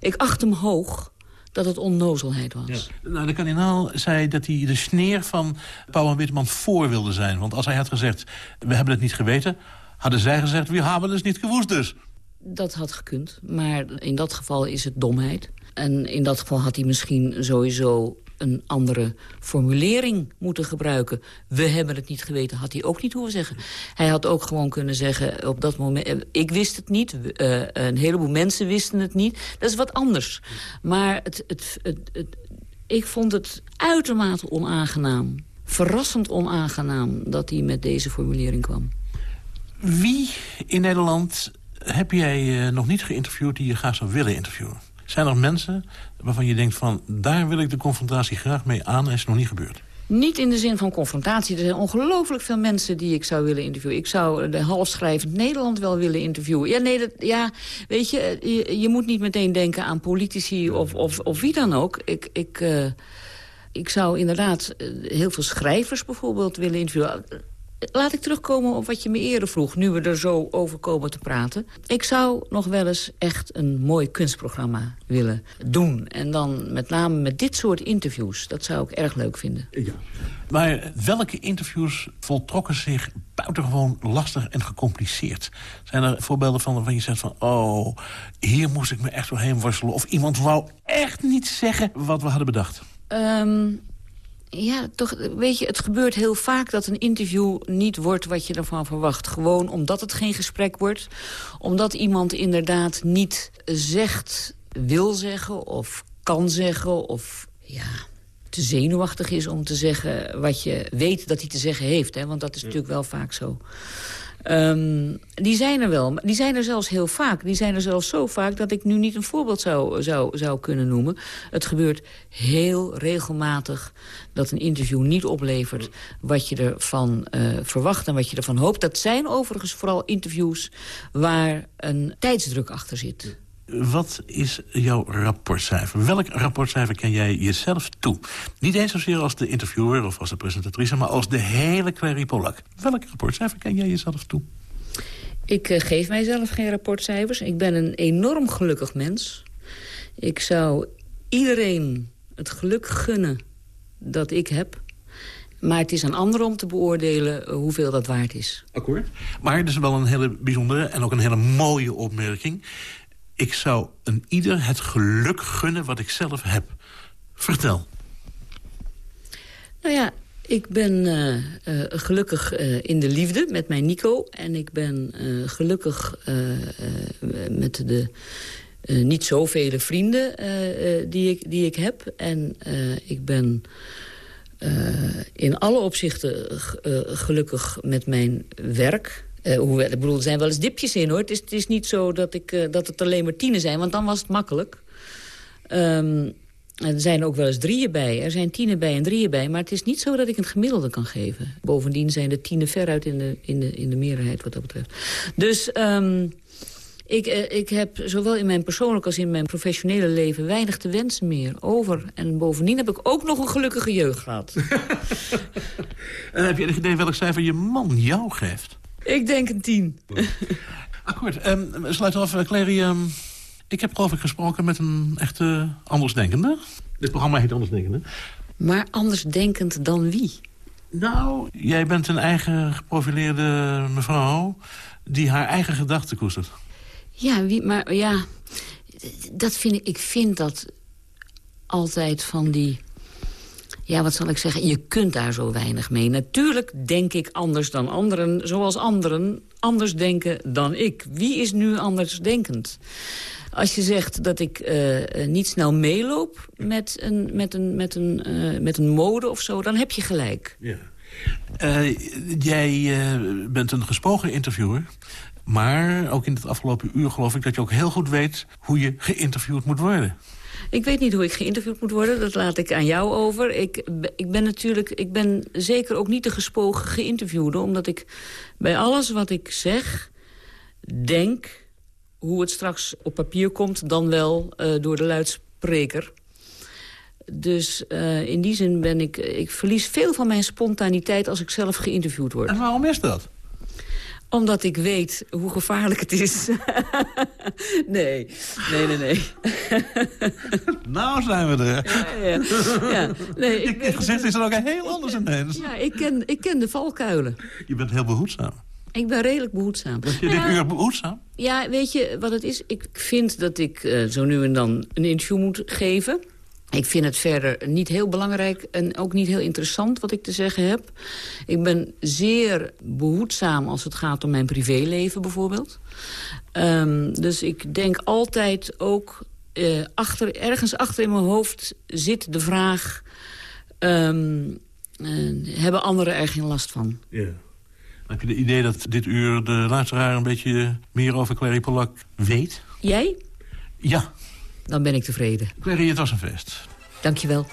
Ik acht hem hoog dat het onnozelheid was. Ja. Nou, de kardinaal zei dat hij de sneer van Paul en Witteman voor wilde zijn. Want als hij had gezegd, we hebben het niet geweten... hadden zij gezegd, we hebben het niet gewoest dus. Dat had gekund, maar in dat geval is het domheid. En in dat geval had hij misschien sowieso een andere formulering moeten gebruiken. We hebben het niet geweten, had hij ook niet hoeven zeggen. Hij had ook gewoon kunnen zeggen op dat moment... Eh, ik wist het niet, uh, een heleboel mensen wisten het niet. Dat is wat anders. Maar het, het, ik vond het uitermate onaangenaam. Verrassend onaangenaam dat hij met deze formulering kwam. Wie in Nederland heb jij uh, nog niet geïnterviewd die je graag zou willen interviewen? Zijn er mensen waarvan je denkt van... daar wil ik de confrontatie graag mee aan en is nog niet gebeurd? Niet in de zin van confrontatie. Er zijn ongelooflijk veel mensen die ik zou willen interviewen. Ik zou de halfschrijvend Nederland wel willen interviewen. Ja, nee, dat, ja weet je, je, moet niet meteen denken aan politici of, of, of wie dan ook. Ik, ik, uh, ik zou inderdaad eh, heel veel schrijvers bijvoorbeeld willen interviewen laat ik terugkomen op wat je me eerder vroeg... nu we er zo over komen te praten. Ik zou nog wel eens echt een mooi kunstprogramma willen doen. En dan met name met dit soort interviews. Dat zou ik erg leuk vinden. Ja. Maar welke interviews voltrokken zich buitengewoon lastig en gecompliceerd? Zijn er voorbeelden van waarvan je zegt van... oh, hier moest ik me echt doorheen worstelen... of iemand wou echt niet zeggen wat we hadden bedacht? Um, ja, toch, weet je, het gebeurt heel vaak dat een interview niet wordt wat je ervan verwacht. Gewoon omdat het geen gesprek wordt. Omdat iemand inderdaad niet zegt, wil zeggen of kan zeggen of ja, te zenuwachtig is om te zeggen wat je weet dat hij te zeggen heeft. Hè? Want dat is natuurlijk wel vaak zo. Um, die zijn er wel. Die zijn er zelfs heel vaak. Die zijn er zelfs zo vaak dat ik nu niet een voorbeeld zou, zou, zou kunnen noemen. Het gebeurt heel regelmatig dat een interview niet oplevert... wat je ervan uh, verwacht en wat je ervan hoopt. Dat zijn overigens vooral interviews waar een tijdsdruk achter zit. Wat is jouw rapportcijfer? Welk rapportcijfer ken jij jezelf toe? Niet eens zozeer als de interviewer of als de presentatrice... maar als de hele Clary Polak. Welk rapportcijfer ken jij jezelf toe? Ik uh, geef mijzelf geen rapportcijfers. Ik ben een enorm gelukkig mens. Ik zou iedereen het geluk gunnen dat ik heb... Maar het is aan anderen om te beoordelen hoeveel dat waard is. Akkoord. Maar het is wel een hele bijzondere en ook een hele mooie opmerking. Ik zou een ieder het geluk gunnen wat ik zelf heb. Vertel. Nou ja, ik ben uh, uh, gelukkig uh, in de liefde met mijn Nico. En ik ben gelukkig met de niet zoveel vrienden die, ik, die ik heb. En ik ben in alle opzichten gelukkig met mijn werk. Uh, hoewel, ik bedoel, er zijn wel eens dipjes in, hoor. Het is, het is niet zo dat, ik, uh, dat het alleen maar tienen zijn, want dan was het makkelijk. Um, er zijn ook wel eens drieën bij. Er zijn tienen bij en drieën bij. Maar het is niet zo dat ik een gemiddelde kan geven. Bovendien zijn de tienen veruit in de, in de, in de meerderheid wat dat betreft. Dus um, Ik, eh, ik heb zowel in mijn persoonlijk als in mijn professionele leven... weinig te wensen meer over. En bovendien heb ik ook nog een gelukkige jeugd gehad. Heb je enig idee welk cijfer je man jou geeft? Ik denk een tien. Akkoord. Um, sluit af, eh, Clary. ehm, ik heb geloof ik gesproken met een echte andersdenkende. Dit programma heet Andersdenkende. Maar anders denkend dan wie? Nou, jij bent een eigen geprofileerde mevrouw... die haar eigen gedachten koestert. Ja, wie, maar ja, dat vind ik, ik vind dat altijd van die... Ja, wat zal ik zeggen? Je kunt daar zo weinig mee. Natuurlijk denk ik anders dan anderen, zoals anderen anders denken dan ik. Wie is nu anders denkend? Als je zegt dat ik eh, eh, niet snel meeloop met een, met, een, met, een, eh, met een mode of zo, dan heb je gelijk. Ja. Jij bent een gesproken interviewer. Maar ook in het afgelopen uur geloof ik dat je ook heel goed weet... hoe je geïnterviewd moet worden. Ik weet niet hoe ik geïnterviewd moet worden. Dat laat ik aan jou over. Ik, ik ben natuurlijk, ik ben zeker ook niet de gespogen geïnterviewde. Omdat ik bij alles wat ik zeg, denk... hoe het straks op papier komt, dan wel eh, door de luidspreker. Dus eh, in die zin ben ik... Ik verlies veel van mijn spontaniteit als ik zelf geïnterviewd word. En waarom is dat? Omdat ik weet hoe gevaarlijk het is. nee, nee, nee, nee. Nou zijn we er. Ja, ja. ja. Nee, ik, Je gezicht is er ook heel anders ineens. ja, ik, ken, ik ken de valkuilen. Je bent heel behoedzaam. Ik ben redelijk behoedzaam. Was je Ja. dit uur behoedzaam? Ja, weet je wat het is? Ik vind dat ik eh, zo nu en dan een interview moet geven. Ik vind het verder niet heel belangrijk en ook niet heel interessant wat ik te zeggen heb. Ik ben zeer behoedzaam als het gaat om mijn privéleven bijvoorbeeld. Ehm, dus ik denk altijd ook... eh, achter, ergens achter in mijn hoofd zit de vraag... ehm, eh, hebben anderen er geen last van? Ja. Heb je het idee dat dit uur de luisteraar een beetje meer over Clary Polak weet? Jij? Ja. Dan ben ik tevreden. Clary, het was een feest. Dankjewel.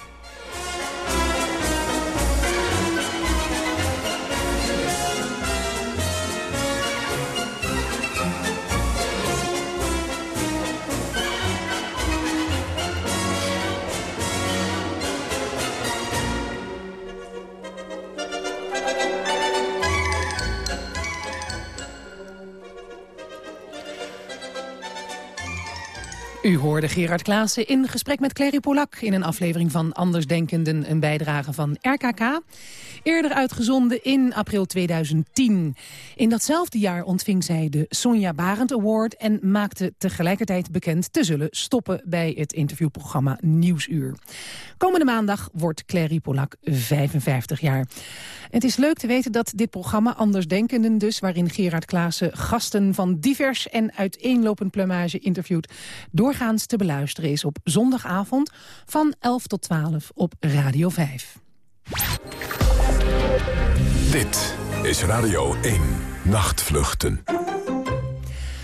Hoorde Gerard Klaassen in gesprek met Clary Polak... in een aflevering van Andersdenkenden, een bijdrage van RKK. Eerder uitgezonden in april 2010. In datzelfde jaar ontving zij de Sonja Barend Award... en maakte tegelijkertijd bekend te zullen stoppen... bij het interviewprogramma Nieuwsuur. Komende maandag wordt Clary Polak 55 jaar. Het is leuk te weten dat dit programma Andersdenkenden dus... waarin Gerard Klaassen gasten van divers en uiteenlopend plumage interviewt... doorgaans te beluisteren is op zondagavond van 11 tot 12 op Radio 5. Dit is Radio 1. Nachtvluchten.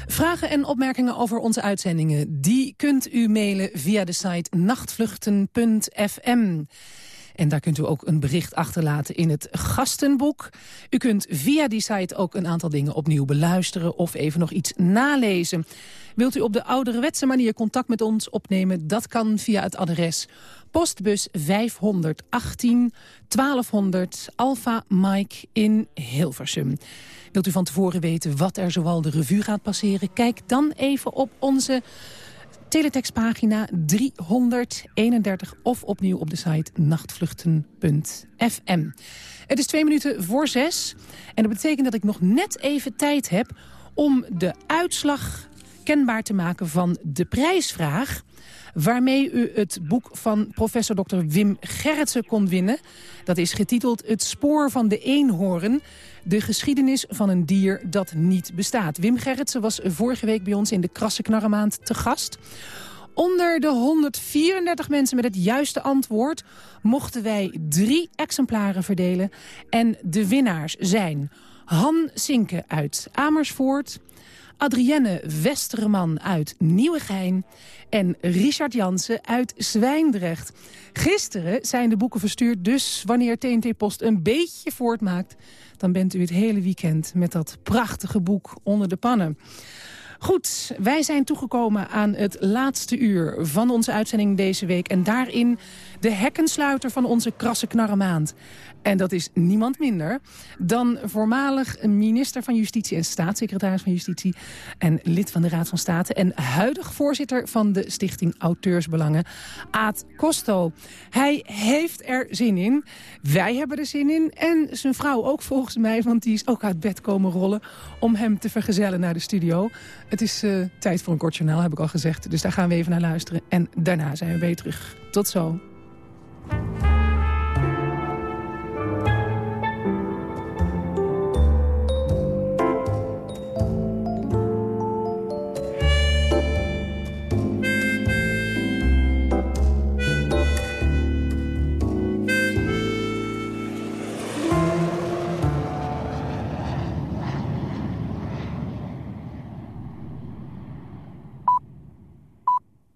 Vragen en opmerkingen over onze uitzendingen... die kunt u mailen via de site nachtvluchten.fm. En daar kunt u ook een bericht achterlaten in het gastenboek. U kunt via die site ook een aantal dingen opnieuw beluisteren... of even nog iets nalezen. Wilt u op de ouderwetse manier contact met ons opnemen? Dat kan via het adres postbus 518 1200 Alpha Mike in Hilversum. Wilt u van tevoren weten wat er zoal de revue gaat passeren? Kijk dan even op onze teletextpagina 331 of opnieuw op de site nachtvluchten.fm. Het is twee minuten voor zes en dat betekent dat ik nog net even tijd heb om de uitslag kenbaar te maken van de prijsvraag waarmee u het boek van professor Dr. Wim Gerritsen kon winnen. Dat is getiteld Het spoor van de eenhoorn. De geschiedenis van een dier dat niet bestaat. Wim Gerritsen was vorige week bij ons in de Krasse Knarremaand te gast. Onder de 134 mensen met het juiste antwoord mochten wij drie exemplaren verdelen. En de winnaars zijn Han Sinke uit Amersfoort... Adrienne Westerman uit Nieuwegein en Richard Jansen uit Zwijndrecht. Gisteren zijn de boeken verstuurd, dus wanneer TNT Post een beetje voortmaakt... dan bent u het hele weekend met dat prachtige boek onder de pannen. Goed, wij zijn toegekomen aan het laatste uur van onze uitzending deze week. En daarin de hekkensluiter van onze krasse knarremaand. En dat is niemand minder dan voormalig minister van Justitie en staatssecretaris van Justitie en lid van de Raad van State en huidig voorzitter van de Stichting Auteursbelangen, Aad Costo. Hij heeft er zin in. Wij hebben er zin in. En zijn vrouw ook volgens mij, want die is ook uit bed komen rollen om hem te vergezellen naar de studio. Het is uh, tijd voor een kort journaal, heb ik al gezegd. Dus daar gaan we even naar luisteren. En daarna zijn we weer terug. Tot zo.